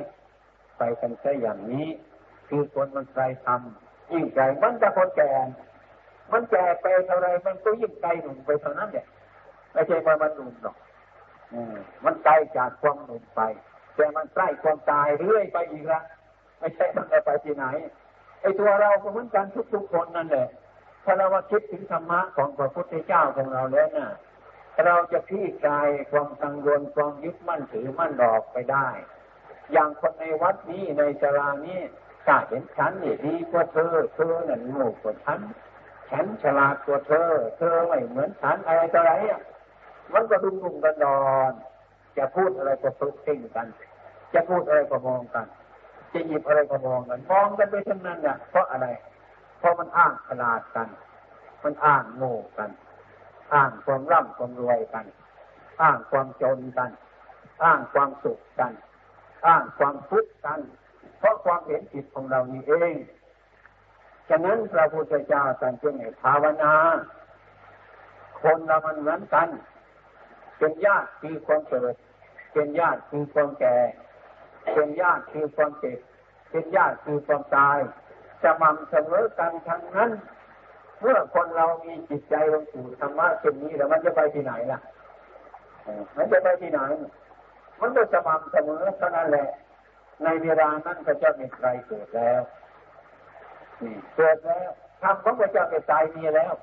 ไปกันใช่อย่างนี้ คือคนมันใจทำยิ่งใจมันจะคนแก่ มันแก่ไปเท่าไรมันก็ยิ่งใจหนุ่มไปเท่านั้นเนี่ยไม่ใช่ว่ามันหนุ่มหรอกมันไกลจากความหนุ่มไป แต่มันใกล้ความตายเรื่อยไปอีกละไม่ใช่มันจะไปที่ไหนไอ้ตัวเราก็เหมือนกันทุกๆคนนั่นแหละถ้าเราว่าคิดถึงธรรมะของพระพุทธเจ้าของเราแล้วนะ่ะเราจะพี่กายความกังวลความยึดมั่นถือมั่นดอกไปได้ อย่างคนในวัดนี้ในจรานี้ถ้าเห็นฉันนี่ดีกว่าเธอเธอหนั่นโง่กว่าฉัน ฉันฉลาดกว่าเธอ เธอไม่เหมือนฉันอะไรต่ออะไรอะมันก็ดุมดุมกันดอน จะพูดอะไรก็ตุกติ้งกัน จะพูดอะไรก็มองกัน จะหยิบอะไรก็มองกัน มองกันไปทั้งนั้นเนี่ยเพราะอะไร เพราะมันอ้างขนาดกัน มันอ้างโง่กัน อ้างความร่ำความรวยกัน อ้างความจนกัน อ้างความสุขกัน อ้างความทุกข์กัน เพราะความเห็นผิดของเรานี่เอง ฉะนั้นพระพุทธเจ้าสั่งจึงให้ภาวนา คนเรามันเหมือนกัน เป็นญาติคือความเกิด เป็นญาติคือความแก่ เป็นญาติคือความเจ็บ เป็นญาติคือความตายสม่ำเสมอกันทั้งนั้นเมื่อคนเรามีจิตใจลงสู่ธรรมะเช่นนี้แล้วมันจะไปที่ไหนล่ะ มันจะไปที่ไหน มันก็สม่ำเสมอเท่านั้นแหละ ในเวลานั้นพระเจ้ามีใครเกิดแล้ว เกิดแล้วธรรมของพระเจ้าเมีใจมีแล้ว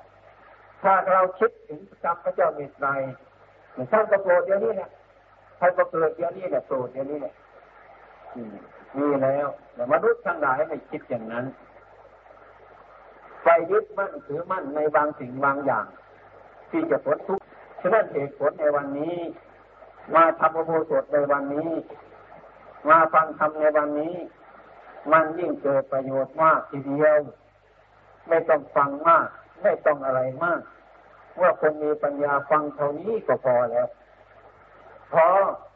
ถ้าเราคิดถึงธรรมพระเจ้าเมีใจท่านก็โปรดเดี๋ยวนี้นะท่านก็เกิดเดี๋ยวนี้แหละโปรดเดี๋ยวนี้แหละมีแล้วแต่มนุษย์ทั้งหลายไม่คิดอย่างนั้นไปยึดมั่นถือมั่นในบางสิ่งบางอย่าง ที่จะผลทุกข์ฉะนั้นเหตุผลในวันนี้ มาทำอุโบสถในวันนี้ มาฟังธรรมในวันนี้ มันยิ่งเกิดประโยชน์มากทีเดียว ไม่ต้องฟังมาก ไม่ต้องอะไรมากว่าคนมีปัญญาฟังเท่านี้ก็พอแล้วพอ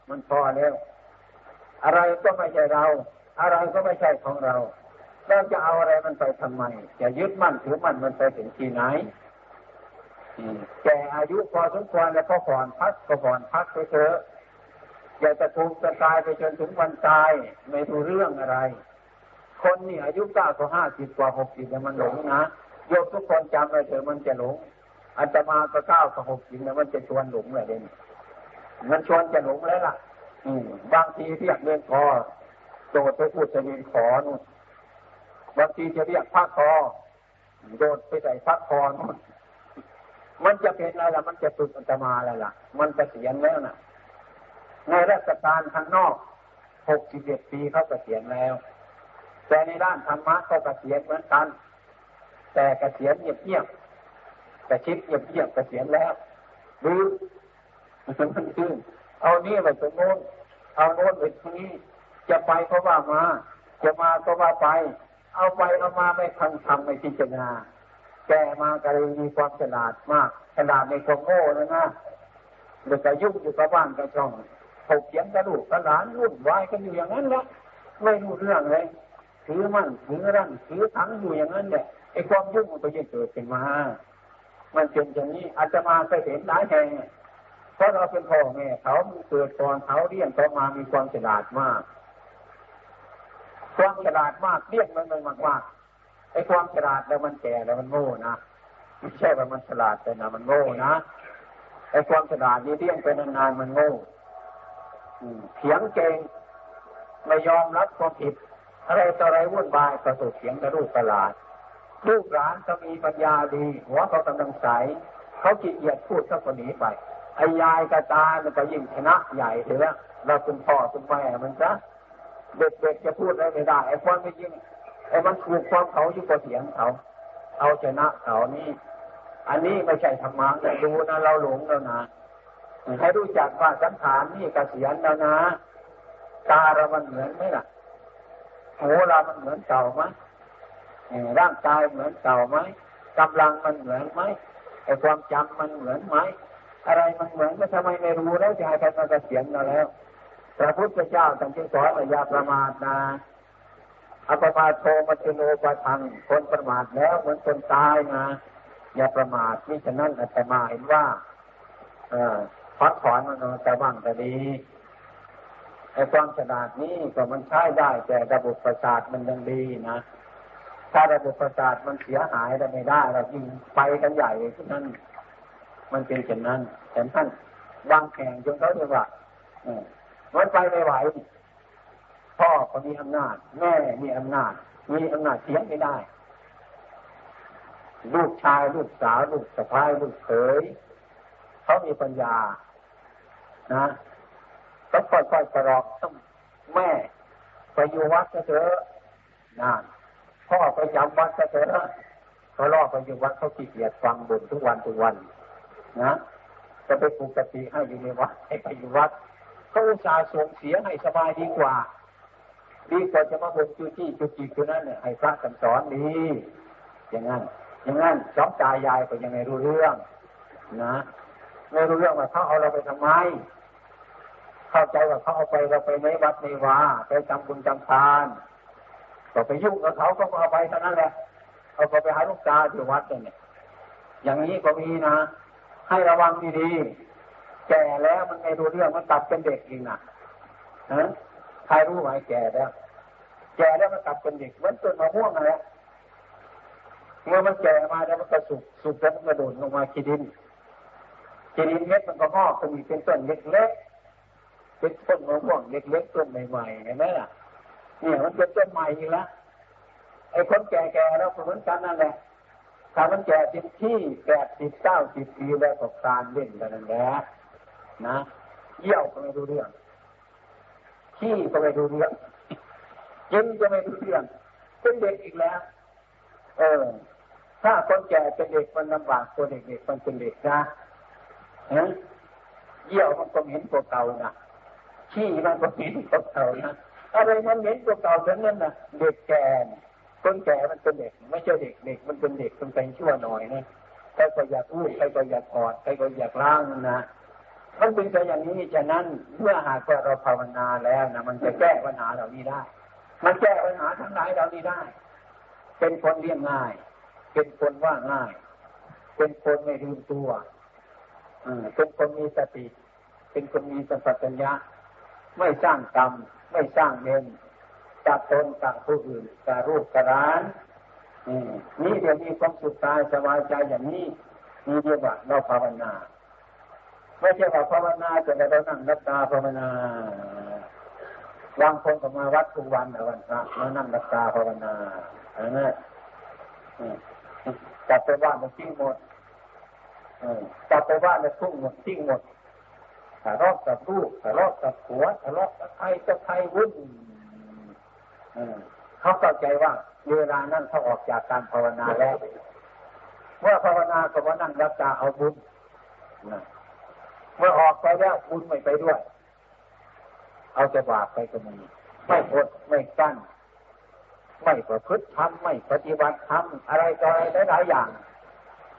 มันพอแล้ว อะไรก็ไม่ใช่เรา อะไรก็ไม่ใช่ของเราเราจะเอาอะไรมันไปทำไมจะยึดมั่นถือมั่นมันไปถึงที่ไหนแก่อายุพอสมควรแล้วก็ผ่อนพักก็ผ่อนพักไปเถอะอย่าจะทุกข์จะตายไปจนถึงวันตาย ไม่รู้เรื่องอะไร คนนี่อายุเก้าก็ห้าสิบกว่าหกสิบแล้วมันหลงนะโยกทุกคนจำไว้เถอะมันจะหลงอาตมาก็เก้ากับหกสิบแล้วมันจะชวนหลงเลยเด่นมันชวนจะหลงแล้วล่ะ อืมบางทีเรียกเรียนคอโดดไปพูดจะมีขอนู่นบางทีจะเรียกพระคอโดดไปใส่พระคอนู่นมันจะเป็นอะไรล่ะ มันจะสุดอัตมาอะไรล่ะ มันจะเสียนแล้วน่ะ ในราชการข้างนอกหกสิบเอ็ดปีเขาเกษียณแล้ว แต่ในด้านธรรมะก็กเกษียณเหมือนกัน แต่กเกษียณเงียบแต่ชิดเงียบๆเกษียณแล้วหรือมันคือเอานี่ไปตรงโน้นเอาโน้นไปตรงนี้จะไปก็ว่ามา จะมาก็ว่าไป เอาไปเอามาไม่ทันทำไม่พิจารณาแกมาก็เลยมีความฉลาดมากฉลาดในความโง่นะนะเด็กจะยุ่งอยู่กับบ้านกับช่องถกเขียนกระดูกกระหลานรุ่นวายกันอยู่อย่างนั้นแหละไม่รู้เรื่องเลย ถือมั่นถือรั่นถือทั้งอยู่อย่างนั้นเนี่ยไอ้ความยุ่งมันก็ยิ่งเกิดขึ้นมา มันเป็นอย่างนี้อาจจะมาเคยเห็นหลายแห่งเพราะเราเป็นพ่อแม่เขาเกิดก่อนเขาเรียนเขามามีความฉลาดมาก ความฉลาดมากเรียกมันมันมากมากไอ้ความฉลาดแล้วมันแก่แล้วมันโง่นะไม่ใช่ว่ามันฉลาดแต่นะมันโง่นะไอ้ความฉลาดนี้เรียงไปนานๆมันโง่เถียงเก่งไม่ยอมรับความผิด อะไรต่ออะไรวุ่นวายประสบเถียงกับลูกตลาดลูกหลานก็มีปัญญาดีหัวเขากำลังใสเขาขี้เกียจพูดก็คนหนีไปไอ้ยายกับตาเนี่ยก็ยิ่งชนะใหญ่เถอะเราเป็นพ่อเป็นแม่มันซะเด็กๆจะพูดอะไรไม่ได้ไอ้คนไม่ยิ่งไอ้มันถูกความเขาอยู่กับเสียงเขา เอาชนะเขานี่อันนี้ไม่ใช่ธรรมะแต่ดูนะเราหลงแล้วนะให้รู้จักว่าสังขารนี่กเกษียณแล้วนะตาเรามันเหมือนไหมล่ะ หูเรามันเหมือนเก่าไหมร่างกายเหมือนเก่าไหมกำลังมันเหมือนไหมไอ้ความจำมันเหมือนไหมอะไรมันเหมือนก็ทำไมไม่รู้แล้วจะให้ใครมาเกษียณเราแล้วพระพุทธเจ้าท่านจึงสอนอย่าประมาทนะอัปมาโทมัจโนปะทังคนประมาทแล้วเหมือนคนตายนะอย่าประมาทนี่ฉะนั้นอาตมาเห็นว่าเออพักถอนมันแต่ว่างแต่ดี ไอ้ความฉลาดนี้ก็มันใช้ได้ แต่ระบบประสาทมันยังดีนะถ้าระบบประสาทมันเสียหายแล้วไม่ได้เรายิ่งไปกันใหญ่ที่นั่นมันเป็นเช่นนั้นแต่ท่านวางแข่งจนเขาเรียกว่ามันไปไม่ไหวพ่อก็มีอำนาจ แม่มีอำนาจ มีอำนาจเสียงไม่ได้ ลูกชายลูกสาวลูกสะพ้ายลูกเขยเขามีปัญญา นะ ก็ค่อยๆประลอกต้องแม่ไปอยู่วัดเถอะนานพ่อไปจำวัดเถอะเขาล่อไปอยู่วัดเขาขี้เกียจฟังบ่นทุกวันทุกวัน นะจะไปปกติให้อยู่ในวัดให้ไปอยู่วัดเขาอุตส่าห์ส่งเสียให้สบายดีกว่าดีกว่าจะมาบ่นจุจี้จุจีคือนั้นเนี่ยให้พระสอนดีอย่างนั้นอย่างนั้นสองตายายก็ยังไม่รู้เรื่อง นะไม่รู้เรื่องว่าเขาเอาเราไปทำไม เข้าใจว่าเขาเอาไปเราไปในวัดในวาไปจำบุญจำทานก็ไปยุ่งกับเขาก็เอาไปเท่านั้นแหละเอาไปหาลูกตาที่วัดเนี่ยอย่างนี้ก็มีนะ ให้ระวังดีๆแก่แล้วมันไม่รู้เรื่องมันตัดเป็นเด็กเองนะฮะใครรู้ไหมแก่แล้ว แก่แล้วมันกลับเป็นเด็กเหมือนต้นมะม่วงอะไรเมื่อมันแก่มาแล้วมันก็สุกสุกแล้วมันกระโดดลงมาขี้ดินขี้ดินเม็ดมันก็งอกขึ้นเป็นต้นเล็กๆ เป็นต้นมะม่วงเล็กๆต้นใหม่ๆเห็นไหมล่ะเนี่ยมันเป็นต้นใหม่อีกแล้วไอ้คนแก่ๆแล้วเหมือนกันนั่นแหละถ้ามันแก่เต็มที่แปดสิบเก้าสิบปีแล้วก็การเล่นกันนั่นแหละนะเยี่ยวก็ไม่รู้เรื่องขี้ก็ไม่รู้เรื่องกินก็ไม่รู้เรื่องเป็นเด็กอีกแล้ว เออ ถ้าคนแก่เป็นเด็กมันลำบากตัวเด็กๆมันเป็นเด็กนะเยี่ยวมันก็เห็นตัวเก่านะ ขี้มันก็เห็นตัวเก่านะอะไรมันเหม็นตัวเก่าทั้งนั้นนะเด็กแก่คนแก่มันเป็นเด็ก ไม่ใช่เด็กเด็กมันเป็นเด็กมันเป็นชั่วหน่อยนะใครก็อยากอู้ใครก็อยากกอดใครก็อยากล้างนะมันเป็นไปอย่างนี้ฉะนั้นเมื่อหากว่าเราภาวนาแล้วนะมันจะแก้ปัญหาเหล่านี้ได้ มันแก้ปัญหาทั้งหลายเหล่านี้ได้ เป็นคนเลี้ยงง่าย เป็นคนว่าง่าย เป็นคนไม่ลืมตัวเป็นคนมีสติ เป็นคนมีสัมปชัญญะ ไม่สร้างกรรม ไม่สร้างเงินจากตนจากผู้อื่นจากรูปกระรานนี่เดี๋ยวมีความสุขกายสบายใจอย่างนี้นี่เรียกว่าเราภาวนาไม่ใช่ว่าภาวนาจนเรานั่งรับตาภาวนาบางคนก็มาวัดทุกวันแต่วันพระมานั่งรับตาภาวนาอันนั้นจับไปว่ามันทิ้งหมดจับไปว่ามันทุ่งหมดทิ้งหมด ทะเลาะกับลูกทะเลาะกับผัวทะเลาะกับใครกับใครวุ่นเขาเข้าใจว่าเวลานั้นเขาออกจากการภาวนาแล้วเมื่อภาวนาก็ว่านั่งรับตาเอาบุญเมื่อออกไปแล้วบุญไม่ไปด้วย เอาจะบาปไปก็มีไม่อดไม่กั้นไม่ประพฤติทำไม่ปฏิบัติทำอะไรต่ออะไรหลายอย่าง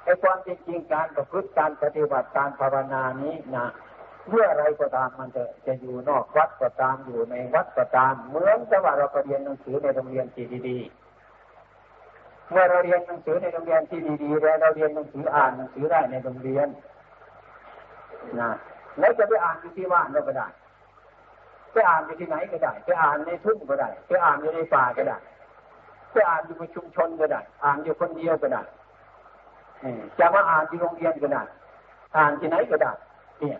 ไอ้ความจริงการประพฤติการปฏิบัติการภาวนานี้นะ เมื่อไรก็ตามมันจะจะอยู่นอกวัดก็ตามอยู่ในวัดก็ตาม เหมือนกับว่าเราไปเรียนหนังสือในโรงเรียนที่ดีๆเมื่อเราเรียนหนังสือในโรงเรียนที่ดีๆแล้วเราเรียนหนังสืออ่านหนังสือได้ในโรงเรียนนะแล้วจะไปอ่านที่ว่านก็ได้ไปอ่านอยู่ที่ไหนก็ได้ไปอ่านในทุ่งก็ได้ไปอ่านอยู่ในป่าก็ได้ไปอ่านอยู่ในชุมชนก็ได้ อ่านอยู่คนเดียวก็ได้จะมาอ่านที่โรงเรียนก็ได้อ่านที่ไหนก็ได้เนี่ย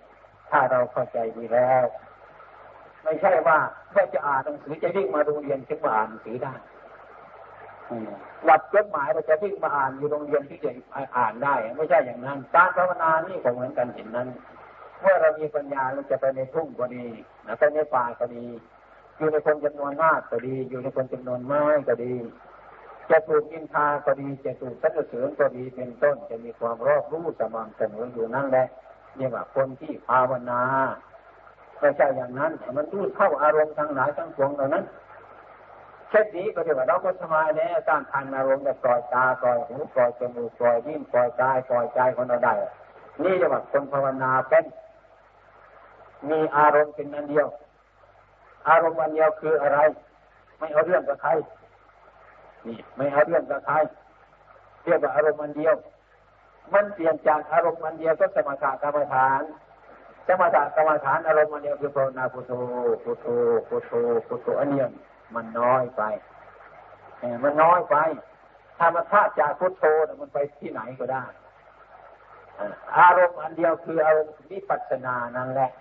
ถ้าเราเข้าใจดีแล้ว ไม่ใช่ว่าเมื่อจะอ่านหนังสือจะวิ่งมาโรงเรียนถึงมาอ่านหนังสือได้หลับจดหมายเราจะวิ่งมาอ่านอยู่โรงเรียนที่จะอ่านได้ ไม่ใช่อย่างนั้นการภาวนานี่ก็เหมือนกันเห็นนั้นเมื่อเรามีปัญญาเราจะไปในทุ่งก็ดีไปในป่าก็ดี อยู่ในคนจำนวนมากก็ดี อยู่ในคนจำนวนมากก็ดี จะถูกอินทาก็ดี จะถูกสัจเสริญก็ดีเป็นต้น จะมีความรอบรู้สม่ำเสมออยู่นั่นแหละ เรียกว่าคนที่ภาวนาไม่ใช่อย่างนั้น มันรู้เข้าอารมณ์ทั้งหลายทั้งปวงเหล่านั้นเช่นนี้ก็เรียกว่าเราก็สมาเนี่ยต้านทานอารมณ์แบบปล่อยตาปล่อยหูปล่อยจมูกปล่อยยิ้มปล่อยกายปล่อยใจคนเราได้นี่เรียกว่าคนภาวนาเป็นมีอารมณ์เป็นอันเดียว อารมณ์อันเดียวคืออะไร ไม่เอาเรื่องกับใครนี่ไม่เอาเรื่องกับใครเรียกว่าอารมณ์อันเดียว มันเปลี่ยนจากอารมณ์อันเดียวก็สมถะกรรมฐานสมถะกรรมฐานอารมณ์อันเดียวคือภาวนาพุทโธพุทโธพุทโธพุทโธอันเดียมันน้อยไปมันน้อยไป ถ้ามันพลาดจากพุทโธมันไปที่ไหนก็ได้ อารมณ์อันเดียวคืออารมณ์วิปัสสนานั่นแหละ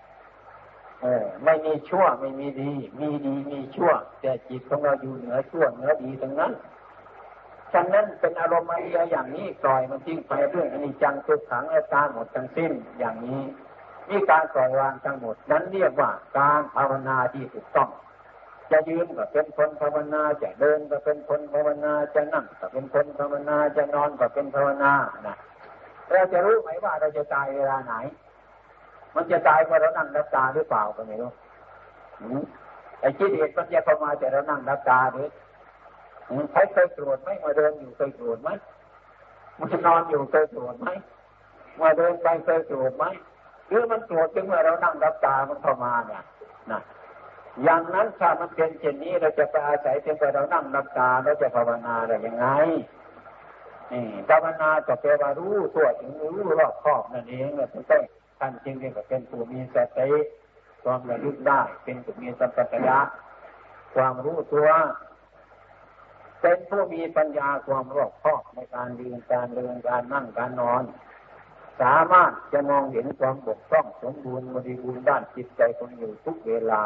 เออไม่มีชั่วไม่มีดี มีดีมีชั่ว แต่จิตของเราอยู่เหนือชั่วเหนือดีตรงนั้น ฉะนั้นเป็นอารมณ์อะไรอย่างนี้ปล่อยมันทิ้งไปเรื่องอนิจจังทุกขังและตาหมดทั้งสิ้นอย่างนี้นี่การปล่อยวางทั้งหมดนั้นเรียกว่าการภาวนาที่ถูกต้อง จะยืนก็เป็นคนภาวนาจะเดินก็เป็นคนภาวนาจะนั่งก็เป็นคนภาวนาจะนอนก็เป็นภาวนานะเราจะรู้ไหมว่าเราจะตายเวลาไหน มันจะตายเมื่อเรานั่งรับตาหรือเปล่าก็ไม่รู้ไอ้คิดเหตุมันจะเข้ามาจะเรานั่งรับตาหรือ ใครเคยโกรธไหมมาเดินอยู่เคยโกรธไหมมันนอนอยู่เคยโกรธไหมมาเดินไปเคยโกรธไหมหรือมันโกรธจึงเมื่อเรานั่งรับตามันเข้ามาเนี่ยนะอย่างนั้นถ้ามันเป็นเช่นนี้เราจะไปอาศัยเพียงแต่เรานั่งรับตาเราจะภาวนาอะได้ยังไงนี่ภาวนาจะแปลว่ารู้ตัวถึงรู้รอบครอบนั่นเองเนี่ยต้องท่านจริงเรียกว่าเป็นผู้มีสติความระลึกได้ เป็นผู้มีสัมปชัญญะความรู้ตัว เป็นผู้มีปัญญาความรอบคอบในการยืนการเดินการนั่งการนอน สามารถจะมองเห็นความบกพร่องสมบูรณ์บริบูรณ์ด้านจิตใจคนอยู่ทุกเวลา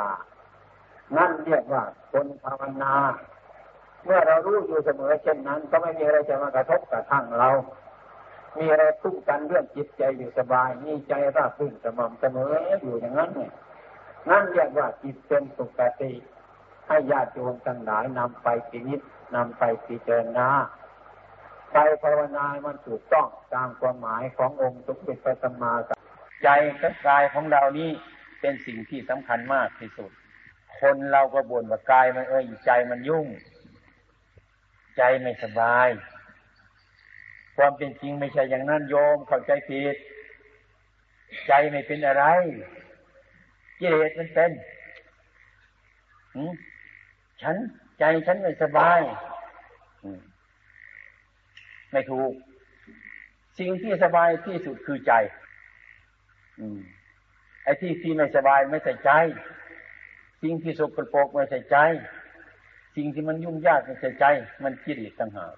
นั่นเรียกว่าคนภาวนา เมื่อเรารู้อยู่เสมอเช่นนั้น ก็ไม่มีอะไรจะมากระทบกระทั่งเรา มีอะไรตุ้งกันเรื่องจิตใจอยู่สบาย มีใจราบรื่นสม่ำเสมออยู่อย่างนั้นเนี่ยนั่นเรียกว่าจิตเป็นสุขติให้ญาติโยมทั้งหลายนำไปพินิจ นำไปพิจารณาใจภาวนามันถูกต้องตามความหมายขององค์สมเด็จพระสัมมาสัมพุทธใจกับกายของเรานี้เป็นสิ่งที่สำคัญมากที่สุด คนเราก็บ่นว่ากายมันเอ้ยใจมันยุ่ง ใจไม่สบาย ความเป็นจริงไม่ใช่อย่างนั้นโยมเข้าใจผิด ใจไม่เป็นอะไรกิเลสมันเป็นฉัน ใจฉันไม่สบายไม่ถูก สิ่งที่สบายที่สุดคือใจไอ้ที่ที่ไม่สบายไม่ใส่ใจ สิ่งที่สกปรกไม่ใส่ใจ สิ่งที่มันยุ่งยากไม่ใส่ใจ มันกิเลสต่างหาก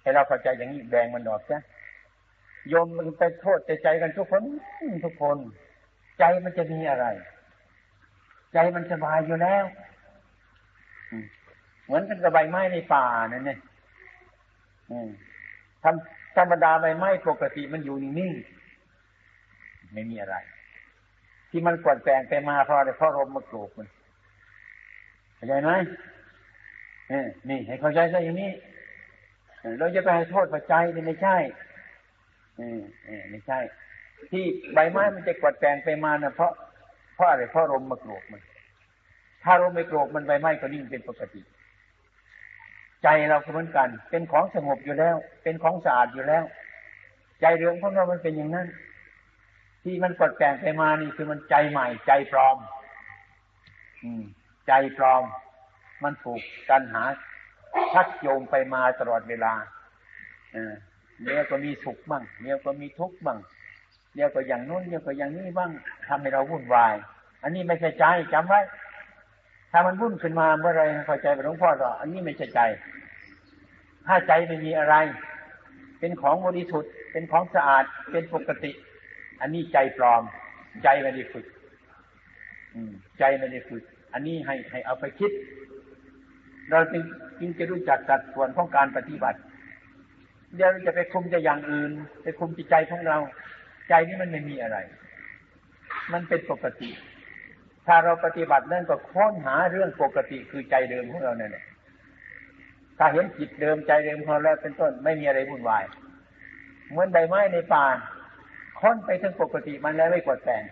ให้เราเข้าใจอย่างนี้แบ่งมันออกจ้ะโยมมันไปโทษใจใจกันทุกคนทุกคน ใจมันจะมีอะไร ใจมันสบายอยู่แล้ว เหมือนกันกับใบไม้ในป่านั่นเนี่ยทำธรรมดาใบไม้ปกติมันอยู่นิ่งๆไม่มีอะไร ที่มันกวดแปลงไปมาเพราะอะไรเพราะลมมาโกรกมันเข้าใจไหมนี่ให้เข้าใจซะอย่างนี้เราจะไปให้โทษปัจจัยนี่ไม่ใช่ไม่ใช่ ที่ใบไม้มันจะกวดแปลงไปมานะเพราะเพราะอะไรเพราะลมมาโกรกมัน ถ้าลมไม่โกรกมันใบไม้ก็นิ่งเป็นปกติ ใจเราก็เหมือนกัน เป็นของสงบอยู่แล้ว เป็นของสะอาดอยู่แล้ว ใจเรื่องของเรามันเป็นอย่างนั้น ที่มันกดแกงไปมานี่คือมันใจใหม่ ใจปลอม อืม ใจปลอม มันถูกตัณหาชักโยงไปมาตลอดเวลาเดี๋ยวก็มีสุขบ้างเดี๋ยวก็มีทุกข์บ้างเดี๋ยวก็อย่างนู้นเดี๋ยวก็อย่างนี้บ้างทำให้เราวุ่นวาย อันนี้ไม่ใช่ใจจำไว้ ถ้ามันวุ่นขึ้นมาเมื่อไรเข้าใจหลวงพ่อว่าอันนี้ไม่ใช่ใจ ถ้าใจไม่มีอะไร เป็นของบริสุทธิ์ เป็นของสะอาด เป็นปกติ อันนี้ใจปลอม ใจไม่ได้ฝึกใจไม่ได้ฝึก อันนี้ให้ให้เอาไปคิด เราจึงจึงจะรู้จักสัดส่วนของการปฏิบัติเดี๋ยวจะไปคุมจะอย่างอื่น ไปคุมจิตใจของเรา ใจนี้มันไม่มีอะไร มันเป็นปกติ ถ้าเราปฏิบัตินั่นก็ค้นหาเรื่องปกติคือใจเดิมของเราเนี่ยถ้าเห็นจิตเดิมใจเดิมของเราเป็นต้นไม่มีอะไรวุ่นวาย เหมือนใบไม้ในป่าค้นไปถึงปกติมันแล้วไม่กดแปลง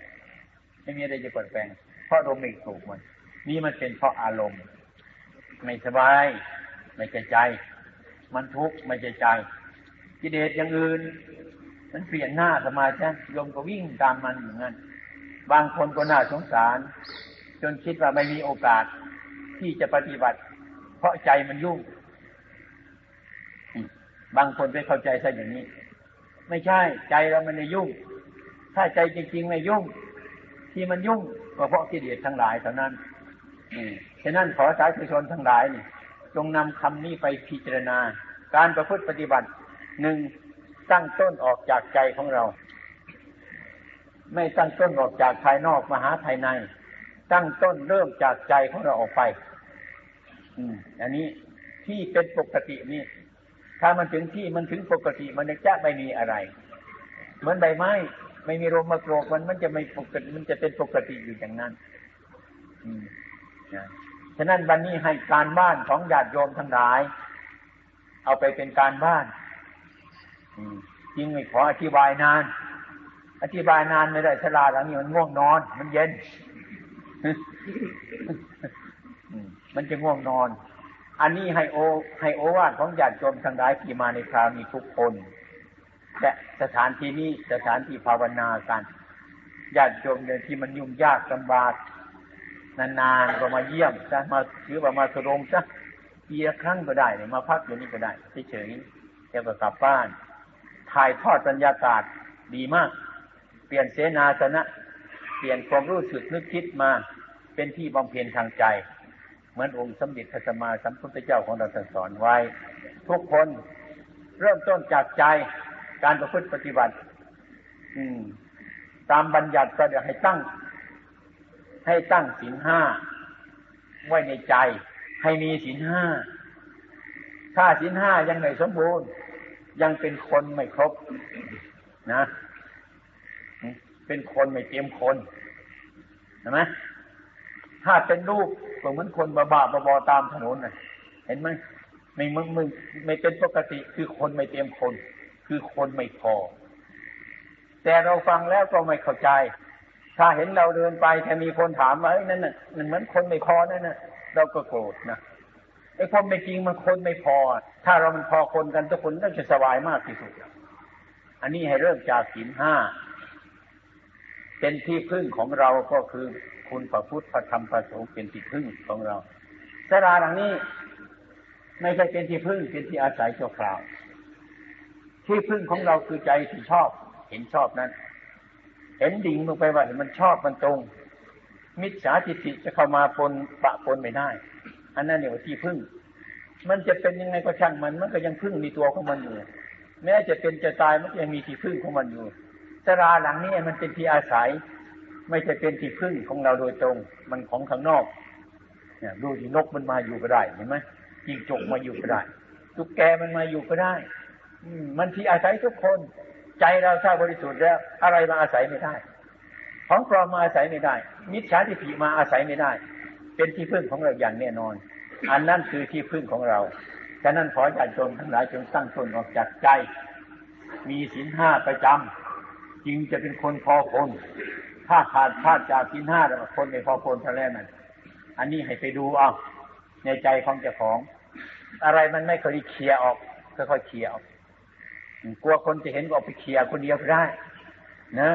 ไม่มีอะไรจะกดแปลงเพราะลมไม่ถูกมันนี่มันเป็นเพราะอารมณ์ ไม่สบาย ไม่ใจใจ มันทุกข์ไม่ใจใจกิเลสอย่างอื่น มันเปลี่ยนหน้าสมาธิโยมก็วิ่งตามมันอย่างนั้น บางคนก็น่าสงสาร จนคิดว่าไม่มีโอกาสที่จะปฏิบัติ เพราะใจมันยุ่ง บางคนไปเข้าใจซะอย่างนี้ ไม่ใช่ใจเรามันไม่ยุ่ง ถ้าใจจริง ๆ ไม่ยุ่ง ที่มันยุ่งก็เพราะกิเลสทั้งหลายเท่านั้นฉะนั้นขอสายชนทั้งหลายนี่จงนำคำนี้ไปพิจารณา การประพฤติปฏิบัติหนึ่งตั้งต้นออกจากใจของเรา ไม่ตั้งต้นออกจากภายนอกมาหาภายใน ตั้งต้นเริ่มจากใจของเราออกไป อืม อันนี้ที่เป็นปกตินี่ ถ้ามันถึงที่มันถึงปกติ มันจะไม่มีอะไร เหมือนใบไม้ ไม่มีลมมาโกรกมันมันจะไม่ปกติ มันจะเป็นปกติอยู่อย่างนั้น อืมนะฉะนั้นวันนี้ให้การบ้านของญาติโยมทั้งหลาย เอาไปเป็นการบ้านจริงไม่ขออธิบายนาน อธิบายนานไม่ได้ฉลาดแล้วนี่มันง่วงนอน มันเย็น มันจะง่วงนอน อันนี้ให้โอให้โอวาทของญาติโยมทั้งหลายที่มาในคราวนี้ทุกคนและสถานที่นี้สถานที่ภาวนากันญาติโยมเนี่ยที่มันยุ่งยากลำบากนานๆก็มาเยี่ยมจะมาถือว่ามาสรงซะปีละครั้งก็ได้เนี่ยมาพักอยู่นี่ก็ได้เฉยๆแล้วก็กลับบ้าน ถ่ายทอดบรรยากาศดีมาก เปลี่ยนเสนาสนะ เปลี่ยนความรู้สึกนึกคิดมาเป็นที่บำเพ็ญทางใจ เหมือนองค์สมเด็จพระสัมมาสัมพุทธเจ้าของเราสอนไว้ ทุกคนเริ่มต้นจากใจการประพฤติปฏิบัติ อืม ตามบัญญัติก็เดี๋ยวให้ตั้ง ให้ตั้งศีลห้าไว้ในใจ ให้มีศีลห้าถ้าศีลห้ายังไม่สมบูรณ์ ยังเป็นคนไม่ครบ นะ เป็นคนไม่เตรียมคนเห็นไหมถ้าเป็นลูกก็เหมือนคนบ้าบ้าบอตามถนนนะเห็นไหมไม่มึงมึงไม่เป็นปกติคือคนไม่เตรียมคน คือคนไม่พอ แต่เราฟังแล้วก็ไม่เข้าใจ ถ้าเห็นเราเดินไปแค่มีคนถามว่าเอ้ยนั่นน่ะมันเหมือนคนไม่พอนั่นน่ะ เราก็โกรธนะไอ้ความไม่จริงมันคนไม่พอ ถ้าเรามันพอคนกันทุกคนก็จะสบายมากที่สุดอันนี้ให้เริ่มจากศีลห้า เป็นที่พึ่งของเราก็คือคุณพระพุทธพระธรรมพระสงฆ์เป็นที่พึ่งของเราสราหลังนี้ ไม่ใช่เป็นที่พึ่งเป็นที่อาศัยชั่วคราว ที่พึ่งของเราคือใจที่ชอบ เห็นชอบนั้น เห็นดิ่งลงไปว่ามันชอบมันตรง มิจฉาทิฏฐิจะเข้ามาปนปะปนไม่ได้ อันนั้นเนี่ยที่พึ่ง มันจะเป็นยังไงก็ช่างมัน มันก็ยังพึ่งมีตัวของมันอยู่แม้จะเป็นจะตายมันยังมีที่พึ่งของมันอยู่ สราหลังนี้มันเป็นที่อาศัย ไม่ใช่เป็นที่พึ่งของเราโดยตรง มันของข้างนอกเนี่ยดูที่นกมันมาอยู่ก็ได้เห็นไหมจิงจกมาอยู่ก็ได้ตุ๊กแกมันมาอยู่ก็ได้ อืมันที่อาศัยทุกคน ใจเราถ้าบริสุทธิ์แล้ว อะไรมาอาศัยไม่ได้ ของปลอมมาอาศัยไม่ได้ มิจฉาทิฏฐิมาอาศัยไม่ได้ เป็นที่พึ่งของเราอย่างแน่นอน อันนั้นคือที่พึ่งของเราฉะนั้นขอญาติโยมทั้งหลายจงตั้งตนออกจากใจ มีศีลห้าประจำ จึงจะเป็นคนพอคน ถ้าขาดพลาดจากศีลห้าแล้วคนไม่พอคนเท่านั้นอันนี้ให้ไปดูเอาในใจของเจ้าของ อะไรมันไม่เคยเคลียร์ออกค่อยๆเคลียร์ออกกลัวคนจะเห็นก็ออกไปเคลียร์คนเดียวก็ได้นะ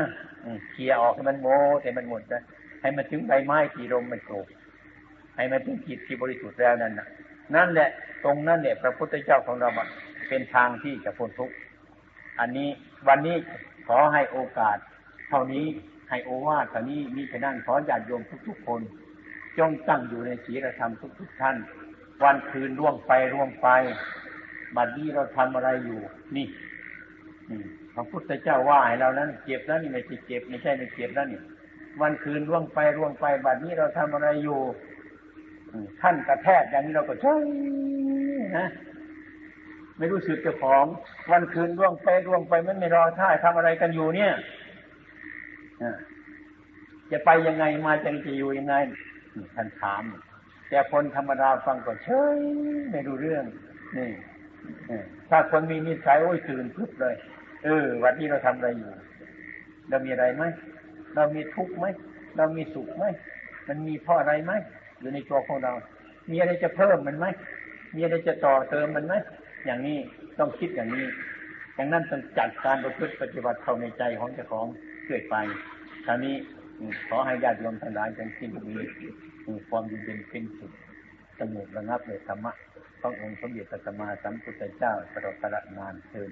เคลียร์ออกให้มันโมให้มันหมดนะให้มันถึงใบไม้ที่ลมมันโกรกให้มันถึงจิตที่บริสุทธิ์แล้วนั่นนะนั่นแหละ ตรงนั้นเนี่ยพระพุทธเจ้าของเราเป็นทางที่จะพ้นทุกข์อันนี้วันนี้ ขอให้โอกาส เท่านี้ให้โอวาทเท่านี้มีแค่นั้นขอญาติโยมทุกๆคน จงตั้งอยู่ในศีลธรรมทุกๆท่าน วันคืนล่วงไปล่วงไปบัดนี้เราทำอะไรอยู่ นี่พระพุทธเจ้าว่าให้เรานั้นเจ็บแล้วนี่ไม่ใช่เจ็บไม่ใช่ไม่เจ็บแล้วนี่วันคืนล่วงไปล่วงไปบัดนี้เราทำอะไรอยู่ท่านกระแทกอย่างนี้เราก็ใช่นะ ไม่รู้สึกเจ้าของ วันคืนล่วงไปล่วงไปมันไม่รอท่าทำอะไรกันอยู่เนี่ยจะไปยังไงมาจะจะอยู่ยังไงท่านถาม แต่คนธรรมดาฟังก็เฉยไม่รู้เรื่องนี่ถ้าคนมีนิสัยโอ้ยตื่นพึบเลย เออ วันนี้เราทำอะไรอยู่ เรามีอะไรไหมเรามีทุกข์ไหมเรามีสุขไหมมันมีเพราะอะไรไหมอยู่ในตัวของเรา มีอะไรจะเพิ่มมันไหมมีอะไรจะต่อเติมมันไหม อย่างนี้ต้องคิดอย่างนี้อย่างนั้นต้องจัดการประพฤติปฏิบัติเข้าในใจของเจ้าของเกิดไปคราวนี้ขอให้ญาติโยมทั้งหลายจงคิดมีมีความยินดีเป็นสุดสงบระงับในธรรมะต้ององค์สมเด็จพระสัมมาสัมพุทธเจ้าตลอดกาลนานเชิญ